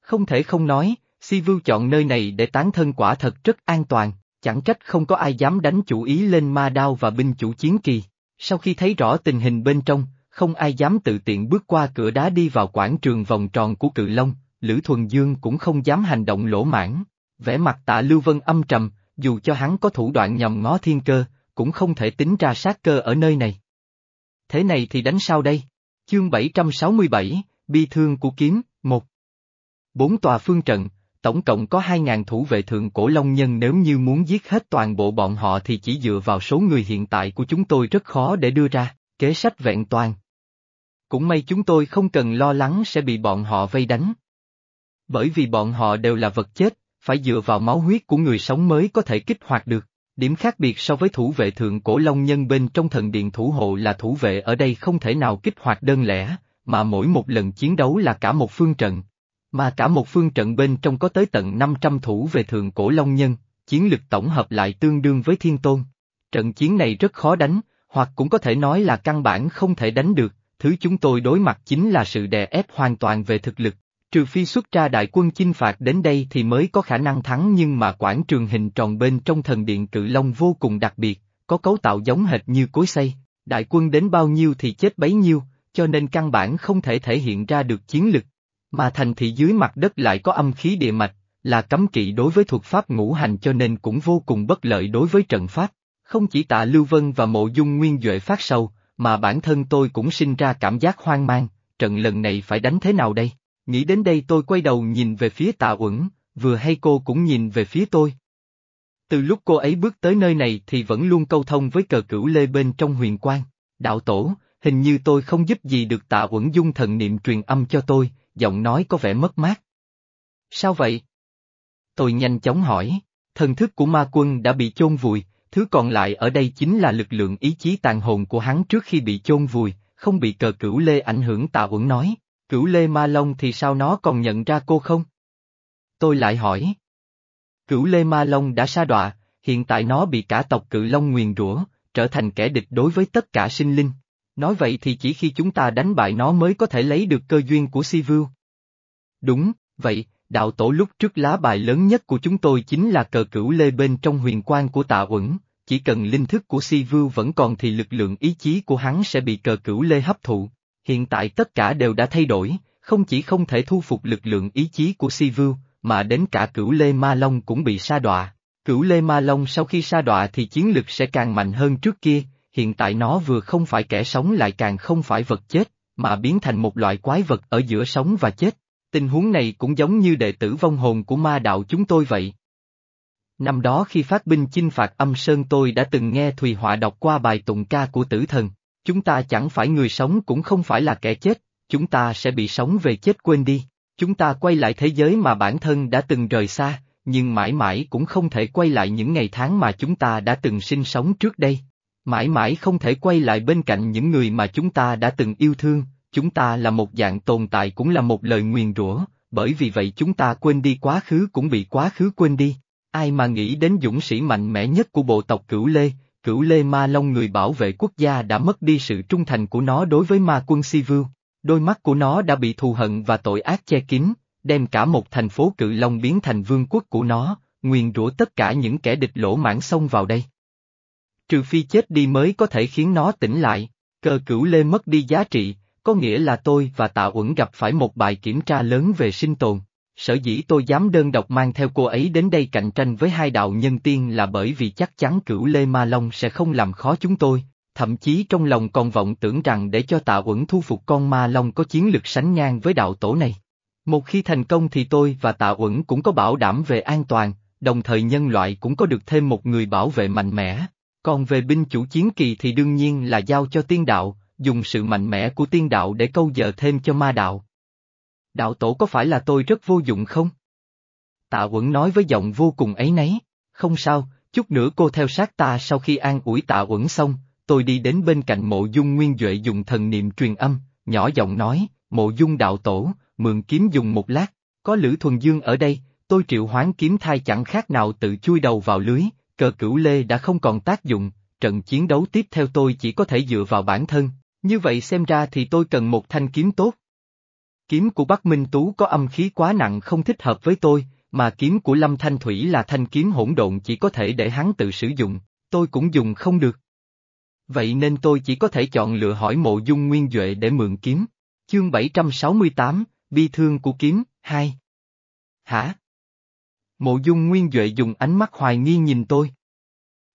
Không thể không nói, Si Vưu chọn nơi này để tán thân quả thật rất an toàn, chẳng trách không có ai dám đánh chủ ý lên ma đao và binh chủ chiến kỳ. Sau khi thấy rõ tình hình bên trong, không ai dám tự tiện bước qua cửa đá đi vào quảng trường vòng tròn của cự long, Lữ Thuần Dương cũng không dám hành động lỗ mãn. Vẻ mặt tạ Lưu Vân âm trầm, dù cho hắn có thủ đoạn nhầm ngó thiên cơ, cũng không thể tính ra sát cơ ở nơi này. Thế này thì đánh sao đây? Chương 767, Bi Thương của Kiếm, 1 Bốn tòa phương trận, tổng cộng có 2.000 thủ vệ thượng cổ Long Nhân nếu như muốn giết hết toàn bộ bọn họ thì chỉ dựa vào số người hiện tại của chúng tôi rất khó để đưa ra, kế sách vẹn toàn. Cũng may chúng tôi không cần lo lắng sẽ bị bọn họ vây đánh. Bởi vì bọn họ đều là vật chết, phải dựa vào máu huyết của người sống mới có thể kích hoạt được. Điểm khác biệt so với thủ vệ thượng cổ Long Nhân bên trong thần điện thủ hộ là thủ vệ ở đây không thể nào kích hoạt đơn lẻ, mà mỗi một lần chiến đấu là cả một phương trận. Mà cả một phương trận bên trong có tới tận 500 thủ về thượng cổ Long Nhân, chiến lực tổng hợp lại tương đương với thiên tôn. Trận chiến này rất khó đánh, hoặc cũng có thể nói là căn bản không thể đánh được, thứ chúng tôi đối mặt chính là sự đè ép hoàn toàn về thực lực. Trừ phi xuất ra đại quân chinh phạt đến đây thì mới có khả năng thắng nhưng mà quảng trường hình tròn bên trong thần điện cự long vô cùng đặc biệt, có cấu tạo giống hệt như cối xây, đại quân đến bao nhiêu thì chết bấy nhiêu, cho nên căn bản không thể thể hiện ra được chiến lực. Mà thành thị dưới mặt đất lại có âm khí địa mạch, là cấm kỵ đối với thuật pháp ngũ hành cho nên cũng vô cùng bất lợi đối với trận pháp. Không chỉ tạ Lưu Vân và mộ dung nguyên Duệ phát sâu, mà bản thân tôi cũng sinh ra cảm giác hoang mang, trận lần này phải đánh thế nào đây? Nghĩ đến đây tôi quay đầu nhìn về phía tạ uẩn, vừa hay cô cũng nhìn về phía tôi. Từ lúc cô ấy bước tới nơi này thì vẫn luôn câu thông với cờ cửu lê bên trong huyền quang. Đạo tổ, hình như tôi không giúp gì được tạ uẩn dung thần niệm truyền âm cho tôi, giọng nói có vẻ mất mát. Sao vậy? Tôi nhanh chóng hỏi, thần thức của ma quân đã bị chôn vùi, thứ còn lại ở đây chính là lực lượng ý chí tàn hồn của hắn trước khi bị chôn vùi, không bị cờ cửu lê ảnh hưởng tạ uẩn nói, cửu lê ma long thì sao nó còn nhận ra cô không? Tôi lại hỏi. Cửu lê ma long đã sa đọa, hiện tại nó bị cả tộc cự long nguyền rủa, trở thành kẻ địch đối với tất cả sinh linh. Nói vậy thì chỉ khi chúng ta đánh bại nó mới có thể lấy được cơ duyên của Si Vưu. Đúng, vậy, Đạo tổ lúc trước lá bài lớn nhất của chúng tôi chính là cờ cửu lê bên trong huyền quan của tạ uẩn, chỉ cần linh thức của si vưu vẫn còn thì lực lượng ý chí của hắn sẽ bị cờ cửu lê hấp thụ. Hiện tại tất cả đều đã thay đổi, không chỉ không thể thu phục lực lượng ý chí của si vưu, mà đến cả cửu lê ma long cũng bị sa đọa. Cửu lê ma long sau khi sa đọa thì chiến lực sẽ càng mạnh hơn trước kia, hiện tại nó vừa không phải kẻ sống lại càng không phải vật chết, mà biến thành một loại quái vật ở giữa sống và chết. Tình huống này cũng giống như đệ tử vong hồn của ma đạo chúng tôi vậy. Năm đó khi phát binh chinh phạt âm sơn tôi đã từng nghe Thùy Họa đọc qua bài tụng ca của tử thần. Chúng ta chẳng phải người sống cũng không phải là kẻ chết, chúng ta sẽ bị sống về chết quên đi. Chúng ta quay lại thế giới mà bản thân đã từng rời xa, nhưng mãi mãi cũng không thể quay lại những ngày tháng mà chúng ta đã từng sinh sống trước đây. Mãi mãi không thể quay lại bên cạnh những người mà chúng ta đã từng yêu thương, chúng ta là một dạng tồn tại cũng là một lời nguyền rủa, bởi vì vậy chúng ta quên đi quá khứ cũng bị quá khứ quên đi. Ai mà nghĩ đến dũng sĩ mạnh mẽ nhất của bộ tộc Cửu Lê, Cửu Lê Ma Long người bảo vệ quốc gia đã mất đi sự trung thành của nó đối với ma quân Si Vưu. Đôi mắt của nó đã bị thù hận và tội ác che kín, đem cả một thành phố Cự Long biến thành vương quốc của nó, nguyền rủa tất cả những kẻ địch lỗ mãn xông vào đây. Trừ phi chết đi mới có thể khiến nó tỉnh lại, cờ cửu lê mất đi giá trị, có nghĩa là tôi và Tạ Uẩn gặp phải một bài kiểm tra lớn về sinh tồn. Sở dĩ tôi dám đơn độc mang theo cô ấy đến đây cạnh tranh với hai đạo nhân tiên là bởi vì chắc chắn cửu Lê Ma Long sẽ không làm khó chúng tôi, thậm chí trong lòng còn vọng tưởng rằng để cho Tạ Uẩn thu phục con Ma Long có chiến lực sánh ngang với đạo tổ này. Một khi thành công thì tôi và Tạ Uẩn cũng có bảo đảm về an toàn, đồng thời nhân loại cũng có được thêm một người bảo vệ mạnh mẽ. Còn về binh chủ chiến kỳ thì đương nhiên là giao cho tiên đạo, dùng sự mạnh mẽ của tiên đạo để câu giờ thêm cho ma đạo. Đạo tổ có phải là tôi rất vô dụng không? Tạ Uẩn nói với giọng vô cùng ấy nấy, không sao, chút nữa cô theo sát ta sau khi an ủi Tạ Uẩn xong, tôi đi đến bên cạnh mộ dung nguyên Duệ dùng thần niệm truyền âm, nhỏ giọng nói, mộ dung đạo tổ, mượn kiếm dùng một lát, có Lữ Thuần Dương ở đây, tôi triệu hoán kiếm thai chẳng khác nào tự chui đầu vào lưới, cờ cửu lê đã không còn tác dụng, trận chiến đấu tiếp theo tôi chỉ có thể dựa vào bản thân, như vậy xem ra thì tôi cần một thanh kiếm tốt. Kiếm của Bắc Minh Tú có âm khí quá nặng không thích hợp với tôi, mà kiếm của Lâm Thanh Thủy là thanh kiếm hỗn độn chỉ có thể để hắn tự sử dụng, tôi cũng dùng không được. Vậy nên tôi chỉ có thể chọn lựa hỏi mộ dung nguyên Duệ để mượn kiếm. Chương 768, Bi thương của kiếm, 2 Hả? Mộ dung nguyên Duệ dùng ánh mắt hoài nghi nhìn tôi.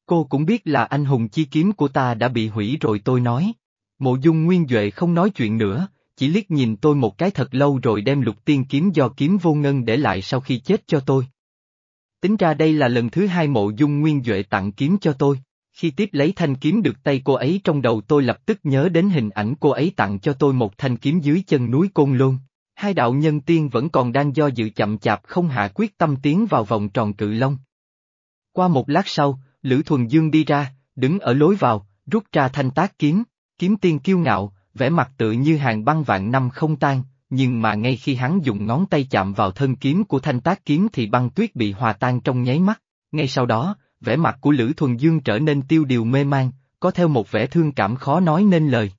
Cô cũng biết là anh hùng chi kiếm của ta đã bị hủy rồi tôi nói. Mộ dung nguyên Duệ không nói chuyện nữa, chỉ liếc nhìn tôi một cái thật lâu rồi đem lục tiên kiếm do kiếm vô ngân để lại sau khi chết cho tôi. Tính ra đây là lần thứ hai mộ dung nguyên Duệ tặng kiếm cho tôi. Khi tiếp lấy thanh kiếm được tay cô ấy trong đầu tôi lập tức nhớ đến hình ảnh cô ấy tặng cho tôi một thanh kiếm dưới chân núi Côn Lôn. Hai đạo nhân tiên vẫn còn đang do dự chậm chạp không hạ quyết tâm tiến vào vòng tròn cự long. Qua một lát sau, Lữ Thuần Dương đi ra, đứng ở lối vào, rút ra thanh tác kiếm, kiếm tiên kiêu ngạo, vẻ mặt tự như hàng băng vạn năm không tan, nhưng mà ngay khi hắn dùng ngón tay chạm vào thân kiếm của thanh tác kiếm thì băng tuyết bị hòa tan trong nháy mắt, ngay sau đó, vẻ mặt của Lữ Thuần Dương trở nên tiêu điều mê man, có theo một vẻ thương cảm khó nói nên lời.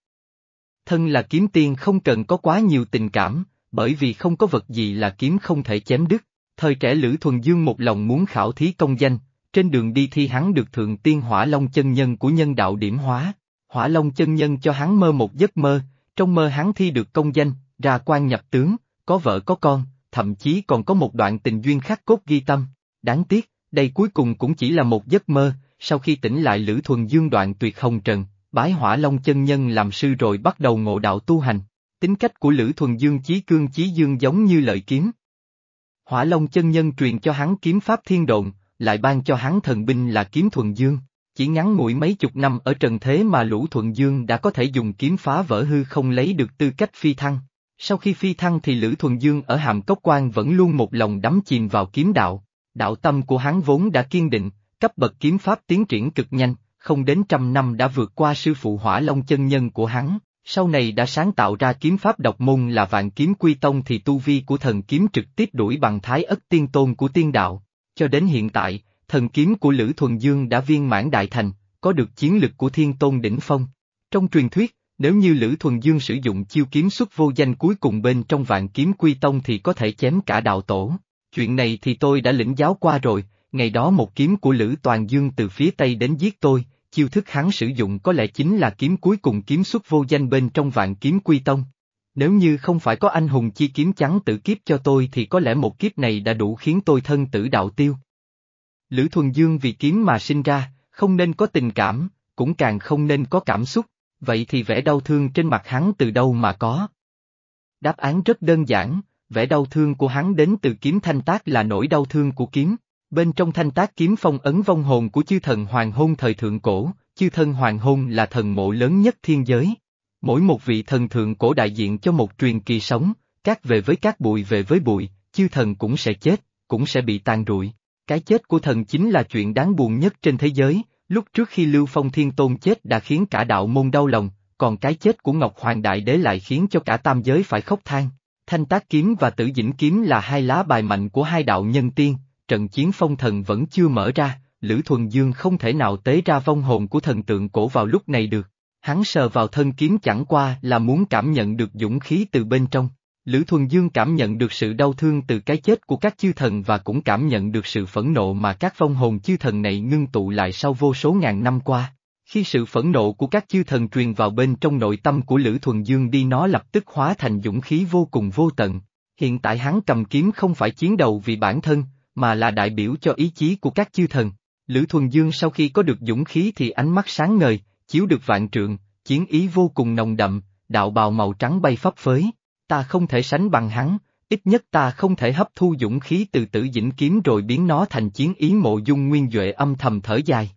Thân là kiếm tiên không cần có quá nhiều tình cảm, bởi vì không có vật gì là kiếm không thể chém đứt. Thời trẻ Lữ Thuần Dương một lòng muốn khảo thí công danh, trên đường đi thi hắn được thượng tiên hỏa long chân nhân của nhân đạo điểm hóa. Hỏa long chân nhân cho hắn mơ một giấc mơ, trong mơ hắn thi được công danh, ra quan nhập tướng, có vợ có con, thậm chí còn có một đoạn tình duyên khắc cốt ghi tâm. Đáng tiếc, đây cuối cùng cũng chỉ là một giấc mơ, sau khi tỉnh lại Lữ Thuần Dương đoạn tuyệt hồng trần, bái hỏa long chân nhân làm sư rồi bắt đầu ngộ đạo tu hành. Tính cách của Lữ Thuần Dương chí cương chí dương giống như lợi kiếm. Hỏa Long chân nhân truyền cho hắn kiếm pháp thiên độn, lại ban cho hắn thần binh là kiếm Thuần Dương. Chỉ ngắn ngủi mấy chục năm ở trần thế mà Lũ Thuần Dương đã có thể dùng kiếm phá vỡ hư không lấy được tư cách phi thăng. Sau khi phi thăng thì Lữ Thuần Dương ở Hàm Cốc Quan vẫn luôn một lòng đắm chìm vào kiếm đạo. Đạo tâm của hắn vốn đã kiên định, cấp bậc kiếm pháp tiến triển cực nhanh, không đến trăm năm đã vượt qua sư phụ Hỏa Long chân nhân của hắn, sau này đã sáng tạo ra kiếm pháp độc môn là vạn kiếm quy tông thì tu vi của thần kiếm trực tiếp đuổi bằng thái ất tiên tôn của tiên đạo. Cho đến hiện tại, thần kiếm của Lữ Thuần Dương đã viên mãn đại thành, có được chiến lực của thiên tôn đỉnh phong. Trong truyền thuyết, nếu như Lữ Thuần Dương sử dụng chiêu kiếm xuất vô danh cuối cùng bên trong vạn kiếm quy tông thì có thể chém cả đạo tổ. chuyện này thì tôi đã lĩnh giáo qua rồi, ngày đó một kiếm của Lữ Toàn Dương từ phía Tây đến giết tôi, chiêu thức hắn sử dụng có lẽ chính là kiếm cuối cùng kiếm xuất vô danh bên trong vạn kiếm quy tông. Nếu như không phải có anh hùng chi kiếm trắng tự kiếp cho tôi thì có lẽ một kiếp này đã đủ khiến tôi thân tử đạo tiêu. Lữ Thuần Dương vì kiếm mà sinh ra, không nên có tình cảm, cũng càng không nên có cảm xúc, vậy thì vẻ đau thương trên mặt hắn từ đâu mà có? Đáp án rất đơn giản, vẻ đau thương của hắn đến từ kiếm thanh tác là nỗi đau thương của kiếm. Bên trong thanh tác kiếm phong ấn vong hồn của chư thần hoàng hôn thời thượng cổ, chư thân hoàng hôn là thần mộ lớn nhất thiên giới. Mỗi một vị thần thượng cổ đại diện cho một truyền kỳ sống, các về với các bụi về với bụi, chư thần cũng sẽ chết, cũng sẽ bị tan rụi. Cái chết của thần chính là chuyện đáng buồn nhất trên thế giới, lúc trước khi Lưu Phong Thiên Tôn chết đã khiến cả đạo môn đau lòng, còn cái chết của Ngọc Hoàng Đại Đế lại khiến cho cả tam giới phải khóc than. Thanh tác kiếm và tử dĩnh kiếm là hai lá bài mạnh của hai đạo nhân tiên, trận chiến phong thần vẫn chưa mở ra, Lữ Thuần Dương không thể nào tế ra vong hồn của thần tượng cổ vào lúc này được. Hắn sờ vào thân kiếm chẳng qua là muốn cảm nhận được dũng khí từ bên trong. Lữ Thuần Dương cảm nhận được sự đau thương từ cái chết của các chư thần và cũng cảm nhận được sự phẫn nộ mà các phong hồn chư thần này ngưng tụ lại sau vô số ngàn năm qua. Khi sự phẫn nộ của các chư thần truyền vào bên trong nội tâm của Lữ Thuần Dương đi nó lập tức hóa thành dũng khí vô cùng vô tận. Hiện tại hắn cầm kiếm không phải chiến đầu vì bản thân, mà là đại biểu cho ý chí của các chư thần. Lữ Thuần Dương sau khi có được dũng khí thì ánh mắt sáng ngời, chiếu được vạn trượng, chiến ý vô cùng nồng đậm, đạo bào màu trắng bay phấp phới. Ta không thể sánh bằng hắn, ít nhất ta không thể hấp thu dũng khí từ tử dĩnh kiếm rồi biến nó thành chiến ý mộ dung nguyên Duệ âm thầm thở dài.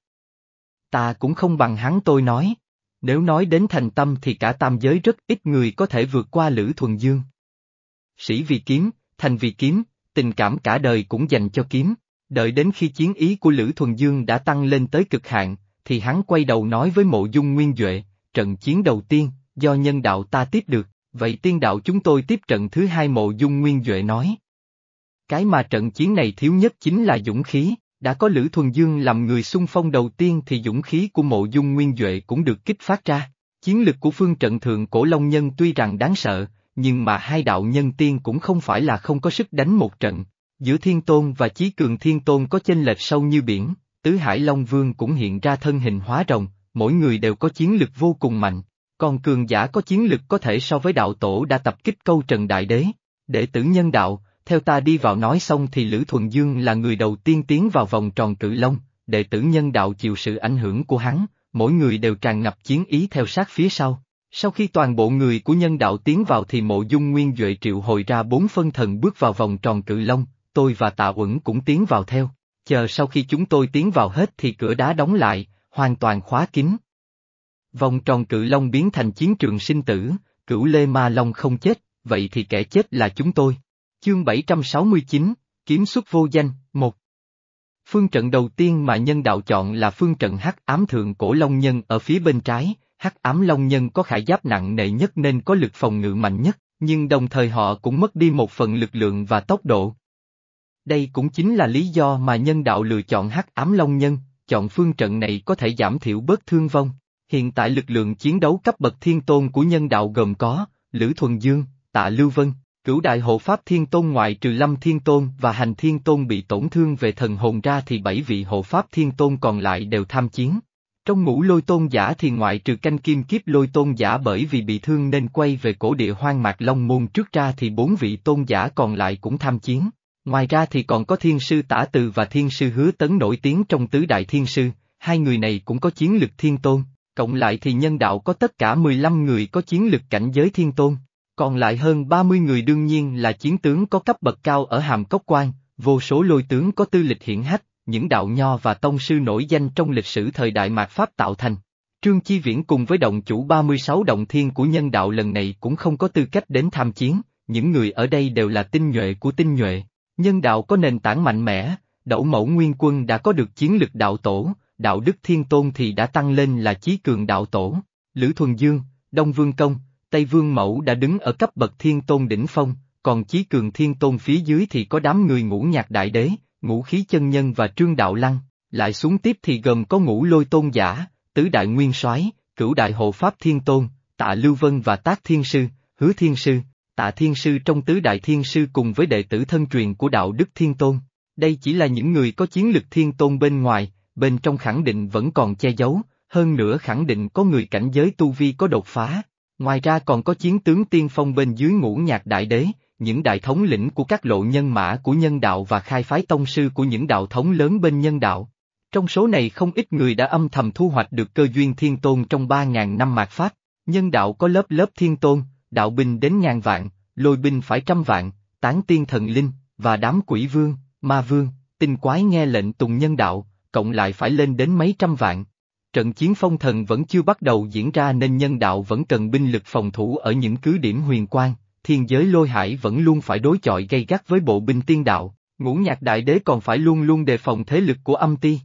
Ta cũng không bằng hắn tôi nói. Nếu nói đến thành tâm thì cả tam giới rất ít người có thể vượt qua Lữ Thuần Dương. Sĩ vì kiếm, thành vì kiếm, tình cảm cả đời cũng dành cho kiếm. Đợi đến khi chiến ý của Lữ Thuần Dương đã tăng lên tới cực hạn, thì hắn quay đầu nói với mộ dung nguyên Duệ, trận chiến đầu tiên, do nhân đạo ta tiếp được, vậy tiên đạo chúng tôi tiếp trận thứ hai mộ dung nguyên Duệ nói. Cái mà trận chiến này thiếu nhất chính là dũng khí, đã có Lữ Thuần Dương làm người xung phong đầu tiên thì dũng khí của mộ dung nguyên Duệ cũng được kích phát ra. Chiến lực của phương trận thượng cổ Long Nhân tuy rằng đáng sợ, nhưng mà hai đạo nhân tiên cũng không phải là không có sức đánh một trận. Giữa Thiên Tôn và Chí Cường Thiên Tôn có chênh lệch sâu như biển, Tứ Hải Long Vương cũng hiện ra thân hình hóa rồng, mỗi người đều có chiến lực vô cùng mạnh. Còn cường giả có chiến lực có thể so với đạo tổ đã tập kích câu trần đại đế. Đệ tử nhân đạo, theo ta đi vào nói xong thì Lữ Thuần Dương là người đầu tiên tiến vào vòng tròn cự long, đệ tử nhân đạo chịu sự ảnh hưởng của hắn, mỗi người đều tràn ngập chiến ý theo sát phía sau. Sau khi toàn bộ người của nhân đạo tiến vào thì mộ dung nguyên Duệ triệu hồi ra bốn phân thần bước vào vòng tròn cự long, tôi và tạ uẩn cũng tiến vào theo. Chờ sau khi chúng tôi tiến vào hết thì cửa đá đóng lại, hoàn toàn khóa kín. Vòng tròn cự long biến thành chiến trường sinh tử, cửu lê ma long không chết, vậy thì kẻ chết là chúng tôi. Chương 769, Kiếm xuất vô danh, một Phương trận đầu tiên mà nhân đạo chọn là phương trận hắc ám thượng cổ long nhân ở phía bên trái, hắc ám long nhân có khải giáp nặng nề nhất nên có lực phòng ngự mạnh nhất, nhưng đồng thời họ cũng mất đi một phần lực lượng và tốc độ. Đây cũng chính là lý do mà nhân đạo lựa chọn hắc ám long nhân, chọn phương trận này có thể giảm thiểu bớt thương vong. Hiện tại lực lượng chiến đấu cấp bậc thiên tôn của nhân đạo gồm có, Lữ Thuần Dương, Tạ Lưu Vân, Cửu đại hộ pháp thiên tôn ngoại trừ lâm thiên tôn và hành thiên tôn bị tổn thương về thần hồn ra thì bảy vị hộ pháp thiên tôn còn lại đều tham chiến. Trong ngũ lôi tôn giả thì ngoại trừ canh kim kiếp lôi tôn giả bởi vì bị thương nên quay về cổ địa hoang mạc Long Môn trước ra thì bốn vị tôn giả còn lại cũng tham chiến. Ngoài ra thì còn có thiên sư tả từ và thiên sư hứa tấn nổi tiếng trong tứ đại thiên sư, hai người này cũng có chiến lực thiên tôn, cộng lại thì nhân đạo có tất cả 15 người có chiến lực cảnh giới thiên tôn. Còn lại hơn 30 người đương nhiên là chiến tướng có cấp bậc cao ở hàm cốc quan, vô số lôi tướng có tư lịch hiển hách, những đạo nho và tông sư nổi danh trong lịch sử thời đại mạt Pháp tạo thành. Trương Chi Viễn cùng với động chủ 36 động thiên của nhân đạo lần này cũng không có tư cách đến tham chiến, những người ở đây đều là tinh nhuệ của tinh nhuệ. Nhân đạo có nền tảng mạnh mẽ, đậu mẫu nguyên quân đã có được chiến lực đạo tổ, đạo đức thiên tôn thì đã tăng lên là chí cường đạo tổ. Lữ Thuần Dương, Đông Vương Công, Tây Vương Mẫu đã đứng ở cấp bậc thiên tôn đỉnh phong, còn chí cường thiên tôn phía dưới thì có đám người ngũ nhạc đại đế, ngũ khí chân nhân và trương đạo lăng, lại xuống tiếp thì gồm có ngũ lôi tôn giả, tứ đại nguyên soái, cửu đại hộ pháp thiên tôn, tạ lưu vân và tác thiên sư, hứa thiên sư, tạ thiên sư trong tứ đại thiên sư cùng với đệ tử thân truyền của đạo đức thiên tôn. Đây chỉ là những người có chiến lực thiên tôn bên ngoài, bên trong khẳng định vẫn còn che giấu, hơn nữa khẳng định có người cảnh giới tu vi có đột phá. Ngoài ra còn có chiến tướng tiên phong bên dưới ngũ nhạc đại đế, những đại thống lĩnh của các lộ nhân mã của nhân đạo và khai phái tông sư của những đạo thống lớn bên nhân đạo. Trong số này không ít người đã âm thầm thu hoạch được cơ duyên thiên tôn trong ba ngàn năm mạt Pháp, nhân đạo có lớp lớp thiên tôn, đạo binh đến ngàn vạn, lôi binh phải trăm vạn, tán tiên thần linh, và đám quỷ vương, ma vương, tinh quái nghe lệnh tùng nhân đạo, cộng lại phải lên đến mấy trăm vạn. Trận chiến phong thần vẫn chưa bắt đầu diễn ra nên nhân đạo vẫn cần binh lực phòng thủ ở những cứ điểm huyền quang, thiên giới lôi hải vẫn luôn phải đối chọi gây gắt với bộ binh tiên đạo, ngũ nhạc đại đế còn phải luôn luôn đề phòng thế lực của âm ti.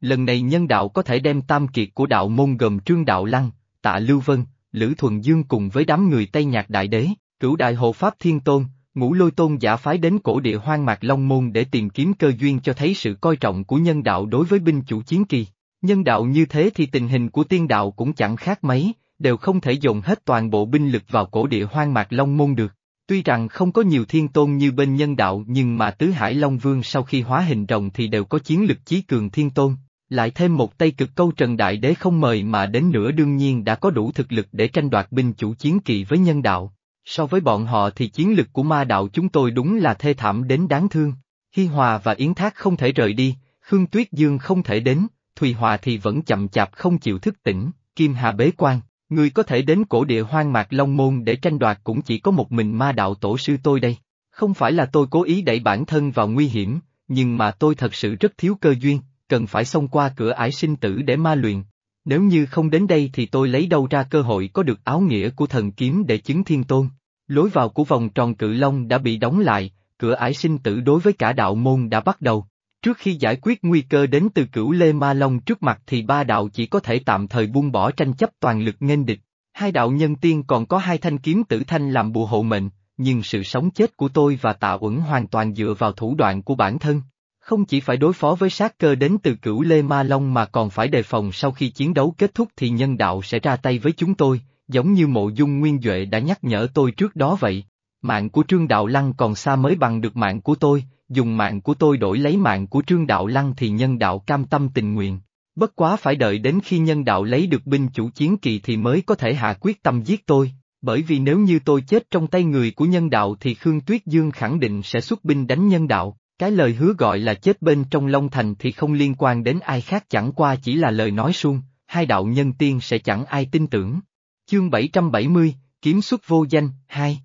Lần này nhân đạo có thể đem tam kiệt của đạo môn gồm Trương Đạo Lăng, Tạ Lưu Vân, Lữ Thuần Dương cùng với đám người Tây Nhạc Đại Đế, cửu đại hộ Pháp Thiên Tôn, ngũ lôi tôn giả phái đến cổ địa hoang mạc Long Môn để tìm kiếm cơ duyên cho thấy sự coi trọng của nhân đạo đối với binh chủ chiến kỳ. Nhân đạo như thế thì tình hình của tiên đạo cũng chẳng khác mấy, đều không thể dồn hết toàn bộ binh lực vào cổ địa hoang mạc Long Môn được. Tuy rằng không có nhiều thiên tôn như bên nhân đạo nhưng mà Tứ Hải Long Vương sau khi hóa hình rồng thì đều có chiến lực chí cường thiên tôn, lại thêm một tay cực câu Trần Đại Đế không mời mà đến nữa đương nhiên đã có đủ thực lực để tranh đoạt binh chủ chiến kỳ với nhân đạo. So với bọn họ thì chiến lực của ma đạo chúng tôi đúng là thê thảm đến đáng thương. Hi Hòa và Yến Thác không thể rời đi, Khương Tuyết Dương không thể đến, Thùy Hòa thì vẫn chậm chạp không chịu thức tỉnh, Kim Hà bế quan. Người có thể đến cổ địa hoang mạc Long Môn để tranh đoạt cũng chỉ có một mình ma đạo tổ sư tôi đây. Không phải là tôi cố ý đẩy bản thân vào nguy hiểm, nhưng mà tôi thật sự rất thiếu cơ duyên, cần phải xông qua cửa ải sinh tử để ma luyện. Nếu như không đến đây thì tôi lấy đâu ra cơ hội có được áo nghĩa của thần kiếm để chứng thiên tôn. Lối vào của vòng tròn cự long đã bị đóng lại, cửa ải sinh tử đối với cả đạo môn đã bắt đầu. Trước khi giải quyết nguy cơ đến từ cửu Lê Ma Long trước mặt thì ba đạo chỉ có thể tạm thời buông bỏ tranh chấp toàn lực nghênh địch. Hai đạo nhân tiên còn có hai thanh kiếm tử thanh làm bùa hộ mệnh, nhưng sự sống chết của tôi và tạ uẩn hoàn toàn dựa vào thủ đoạn của bản thân. Không chỉ phải đối phó với sát cơ đến từ cửu Lê Ma Long mà còn phải đề phòng sau khi chiến đấu kết thúc thì nhân đạo sẽ ra tay với chúng tôi, giống như mộ dung nguyên Duệ đã nhắc nhở tôi trước đó vậy. Mạng của Trương Đạo Lăng còn xa mới bằng được mạng của tôi, dùng mạng của tôi đổi lấy mạng của Trương Đạo Lăng thì nhân đạo cam tâm tình nguyện. Bất quá phải đợi đến khi nhân đạo lấy được binh chủ chiến kỳ thì mới có thể hạ quyết tâm giết tôi, bởi vì nếu như tôi chết trong tay người của nhân đạo thì Khương Tuyết Dương khẳng định sẽ xuất binh đánh nhân đạo. Cái lời hứa gọi là chết bên trong Long Thành thì không liên quan đến ai khác chẳng qua chỉ là lời nói suông, hai đạo nhân tiên sẽ chẳng ai tin tưởng. Chương 770, Kiếm xuất vô danh, 2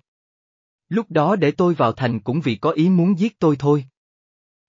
Lúc đó để tôi vào thành cũng vì có ý muốn giết tôi thôi.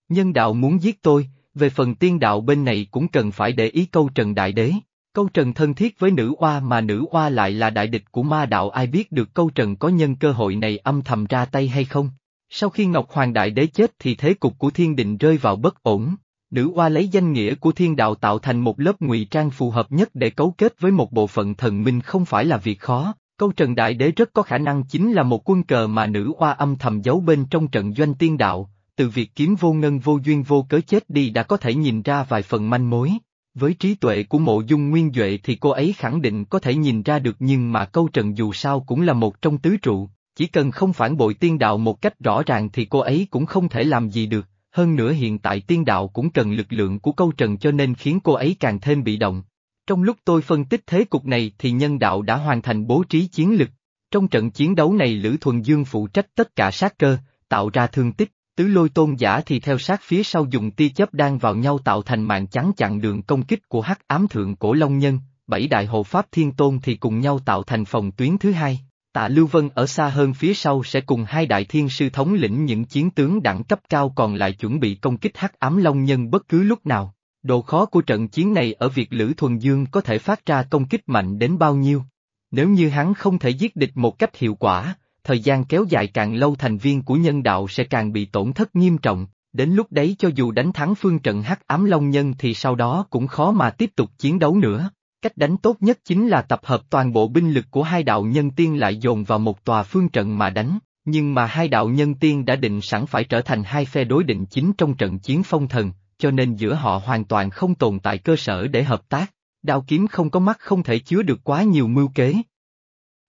Nhân đạo muốn giết tôi, về phần tiên đạo bên này cũng cần phải để ý câu Trần Đại Đế. Câu Trần thân thiết với nữ oa mà nữ oa lại là đại địch của ma đạo ai biết được câu Trần có nhân cơ hội này âm thầm ra tay hay không. Sau khi Ngọc Hoàng Đại Đế chết thì thế cục của thiên định rơi vào bất ổn. Nữ oa lấy danh nghĩa của thiên đạo tạo thành một lớp ngụy trang phù hợp nhất để cấu kết với một bộ phận thần minh không phải là việc khó, Câu Trần Đại Đế rất có khả năng chính là một quân cờ mà nữ oa âm thầm giấu bên trong trận doanh tiên đạo, từ việc kiếm vô ngân vô duyên vô cớ chết đi đã có thể nhìn ra vài phần manh mối. Với trí tuệ của mộ dung nguyên Duệ thì cô ấy khẳng định có thể nhìn ra được nhưng mà câu trần dù sao cũng là một trong tứ trụ, chỉ cần không phản bội tiên đạo một cách rõ ràng thì cô ấy cũng không thể làm gì được, hơn nữa hiện tại tiên đạo cũng cần lực lượng của câu trần cho nên khiến cô ấy càng thêm bị động. Trong lúc tôi phân tích thế cục này thì nhân đạo đã hoàn thành bố trí chiến lực. Trong trận chiến đấu này Lữ Thuần Dương phụ trách tất cả sát cơ, tạo ra thương tích, tứ lôi tôn giả thì theo sát phía sau dùng tia chớp đang vào nhau tạo thành mạng chắn chặn đường công kích của hắc ám thượng cổ Long Nhân, bảy đại hộ pháp thiên tôn thì cùng nhau tạo thành phòng tuyến thứ hai. Tạ Lưu Vân ở xa hơn phía sau sẽ cùng hai đại thiên sư thống lĩnh những chiến tướng đẳng cấp cao còn lại chuẩn bị công kích hắc ám Long Nhân bất cứ lúc nào. Độ khó của trận chiến này ở việc Lữ Thuần Dương có thể phát ra công kích mạnh đến bao nhiêu. Nếu như hắn không thể giết địch một cách hiệu quả, thời gian kéo dài càng lâu thành viên của nhân đạo sẽ càng bị tổn thất nghiêm trọng, đến lúc đấy cho dù đánh thắng phương trận hắc ám long nhân thì sau đó cũng khó mà tiếp tục chiến đấu nữa. Cách đánh tốt nhất chính là tập hợp toàn bộ binh lực của hai đạo nhân tiên lại dồn vào một tòa phương trận mà đánh, nhưng mà hai đạo nhân tiên đã định sẵn phải trở thành hai phe đối định chính trong trận chiến phong thần, cho nên giữa họ hoàn toàn không tồn tại cơ sở để hợp tác, đao kiếm không có mắt không thể chứa được quá nhiều mưu kế.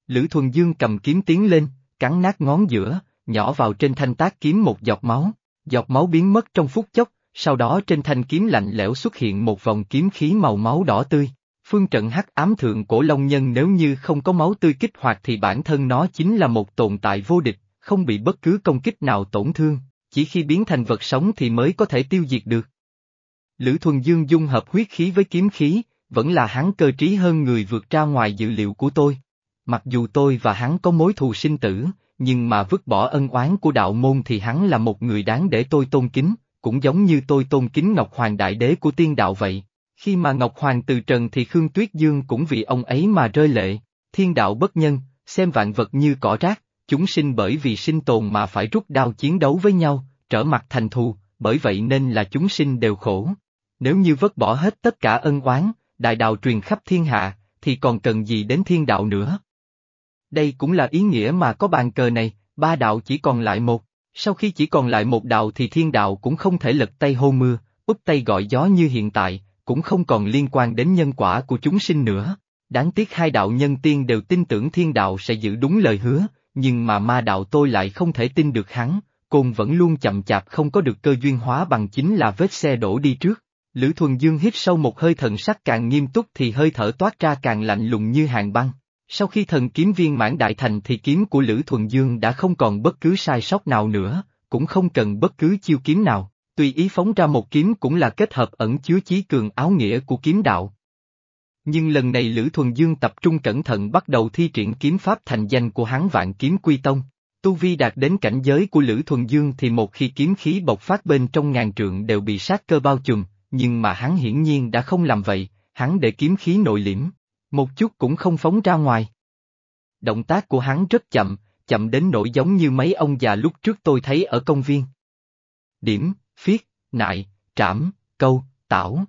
Lữ Thuần Dương cầm kiếm tiến lên, cắn nát ngón giữa, nhỏ vào trên thanh tác kiếm một giọt máu. Giọt máu biến mất trong phút chốc, sau đó trên thanh kiếm lạnh lẽo xuất hiện một vòng kiếm khí màu máu đỏ tươi. Phương trận hắc ám thượng cổ long nhân nếu như không có máu tươi kích hoạt thì bản thân nó chính là một tồn tại vô địch, không bị bất cứ công kích nào tổn thương, chỉ khi biến thành vật sống thì mới có thể tiêu diệt được. Lữ Thuần Dương dung hợp huyết khí với kiếm khí, vẫn là hắn cơ trí hơn người vượt ra ngoài dự liệu của tôi. Mặc dù tôi và hắn có mối thù sinh tử, nhưng mà vứt bỏ ân oán của đạo môn thì hắn là một người đáng để tôi tôn kính, cũng giống như tôi tôn kính Ngọc Hoàng Đại Đế của tiên đạo vậy. Khi mà Ngọc Hoàng từ trần thì Khương Tuyết Dương cũng vì ông ấy mà rơi lệ, thiên đạo bất nhân, xem vạn vật như cỏ rác, chúng sinh bởi vì sinh tồn mà phải rút đao chiến đấu với nhau, trở mặt thành thù, bởi vậy nên là chúng sinh đều khổ. Nếu như vứt bỏ hết tất cả ân oán, đại đạo truyền khắp thiên hạ, thì còn cần gì đến thiên đạo nữa? Đây cũng là ý nghĩa mà có bàn cờ này, ba đạo chỉ còn lại một. Sau khi chỉ còn lại một đạo thì thiên đạo cũng không thể lật tay hô mưa, úp tay gọi gió như hiện tại, cũng không còn liên quan đến nhân quả của chúng sinh nữa. Đáng tiếc hai đạo nhân tiên đều tin tưởng thiên đạo sẽ giữ đúng lời hứa, nhưng mà ma đạo tôi lại không thể tin được hắn, côn vẫn luôn chậm chạp không có được cơ duyên hóa bằng chính là vết xe đổ đi trước. Lữ Thuần Dương hít sâu một hơi thần sắc càng nghiêm túc thì hơi thở toát ra càng lạnh lùng như hàng băng. Sau khi thần kiếm viên mãn đại thành thì kiếm của Lữ Thuần Dương đã không còn bất cứ sai sót nào nữa, cũng không cần bất cứ chiêu kiếm nào, tùy ý phóng ra một kiếm cũng là kết hợp ẩn chứa chí cường áo nghĩa của kiếm đạo. Nhưng lần này Lữ Thuần Dương tập trung cẩn thận bắt đầu thi triển kiếm pháp thành danh của hắn vạn kiếm quy tông. Tu vi đạt đến cảnh giới của Lữ Thuần Dương thì một khi kiếm khí bộc phát bên trong ngàn trượng đều bị sát cơ bao trùm, nhưng mà hắn hiển nhiên đã không làm vậy, hắn để kiếm khí nội liễm, một chút cũng không phóng ra ngoài. Động tác của hắn rất chậm, chậm đến nỗi giống như mấy ông già lúc trước tôi thấy ở công viên. Điểm, phiết, nại, trảm, câu, tảo.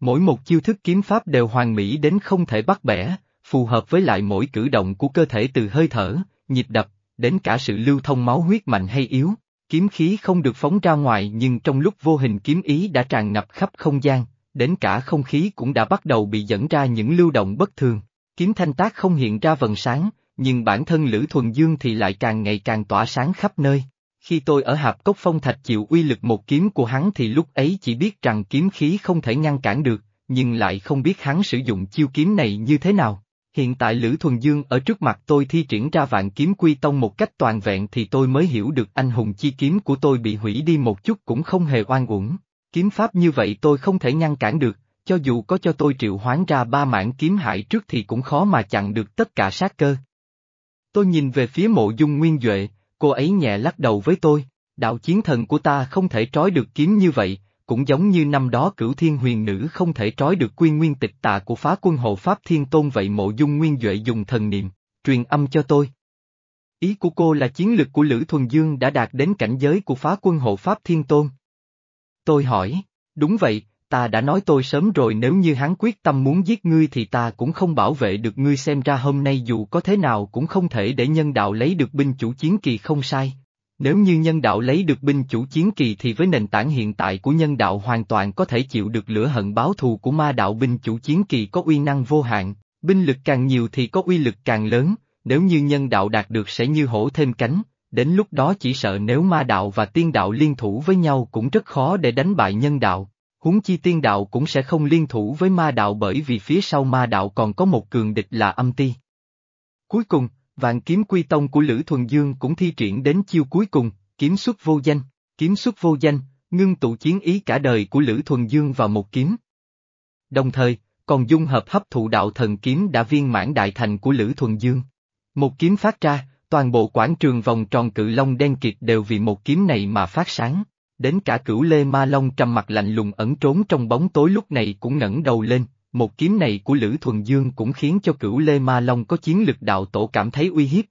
Mỗi một chiêu thức kiếm pháp đều hoàn mỹ đến không thể bắt bẻ, phù hợp với lại mỗi cử động của cơ thể từ hơi thở, nhịp đập, đến cả sự lưu thông máu huyết mạnh hay yếu. Kiếm khí không được phóng ra ngoài nhưng trong lúc vô hình kiếm ý đã tràn ngập khắp không gian, đến cả không khí cũng đã bắt đầu bị dẫn ra những lưu động bất thường. Kiếm thanh tác không hiện ra vần sáng, nhưng bản thân Lữ Thuần Dương thì lại càng ngày càng tỏa sáng khắp nơi. Khi tôi ở hạp cốc phong thạch chịu uy lực một kiếm của hắn thì lúc ấy chỉ biết rằng kiếm khí không thể ngăn cản được, nhưng lại không biết hắn sử dụng chiêu kiếm này như thế nào. Hiện tại Lữ Thuần Dương ở trước mặt tôi thi triển ra vạn kiếm quy tông một cách toàn vẹn thì tôi mới hiểu được anh hùng chi kiếm của tôi bị hủy đi một chút cũng không hề oan uổng. Kiếm pháp như vậy tôi không thể ngăn cản được, cho dù có cho tôi triệu hoán ra ba mảng kiếm hại trước thì cũng khó mà chặn được tất cả sát cơ. Tôi nhìn về phía mộ dung nguyên Duệ, cô ấy nhẹ lắc đầu với tôi, đạo chiến thần của ta không thể trói được kiếm như vậy, cũng giống như năm đó cửu thiên huyền nữ không thể trói được quy nguyên tịch tà của phá quân hộ Pháp Thiên Tôn vậy mộ dung nguyên Duệ dùng thần niệm, truyền âm cho tôi. Ý của cô là chiến lực của Lữ Thuần Dương đã đạt đến cảnh giới của phá quân hộ Pháp Thiên Tôn. Tôi hỏi, đúng vậy, ta đã nói tôi sớm rồi nếu như hắn quyết tâm muốn giết ngươi thì ta cũng không bảo vệ được ngươi xem ra hôm nay dù có thế nào cũng không thể để nhân đạo lấy được binh chủ chiến kỳ không sai. Nếu như nhân đạo lấy được binh chủ chiến kỳ thì với nền tảng hiện tại của nhân đạo hoàn toàn có thể chịu được lửa hận báo thù của ma đạo binh chủ chiến kỳ có uy năng vô hạn, binh lực càng nhiều thì có uy lực càng lớn, nếu như nhân đạo đạt được sẽ như hổ thêm cánh, đến lúc đó chỉ sợ nếu ma đạo và tiên đạo liên thủ với nhau cũng rất khó để đánh bại nhân đạo huống chi tiên đạo cũng sẽ không liên thủ với ma đạo bởi vì phía sau ma đạo còn có một cường địch là âm ti. Cuối cùng, vạn kiếm quy tông của Lữ Thuần Dương cũng thi triển đến chiêu cuối cùng, kiếm xuất vô danh, kiếm xuất vô danh, ngưng tụ chiến ý cả đời của Lữ Thuần Dương vào một kiếm. Đồng thời, còn dung hợp hấp thụ đạo thần kiếm đã viên mãn đại thành của Lữ Thuần Dương. Một kiếm phát ra, toàn bộ quảng trường vòng tròn cự long đen kịt đều vì một kiếm này mà phát sáng đến cả cửu lê ma long trầm mặt lạnh lùng ẩn trốn trong bóng tối lúc này cũng ngẩng đầu lên, một kiếm này của Lữ Thuần Dương cũng khiến cho cửu lê ma long có chiến lực đạo tổ cảm thấy uy hiếp,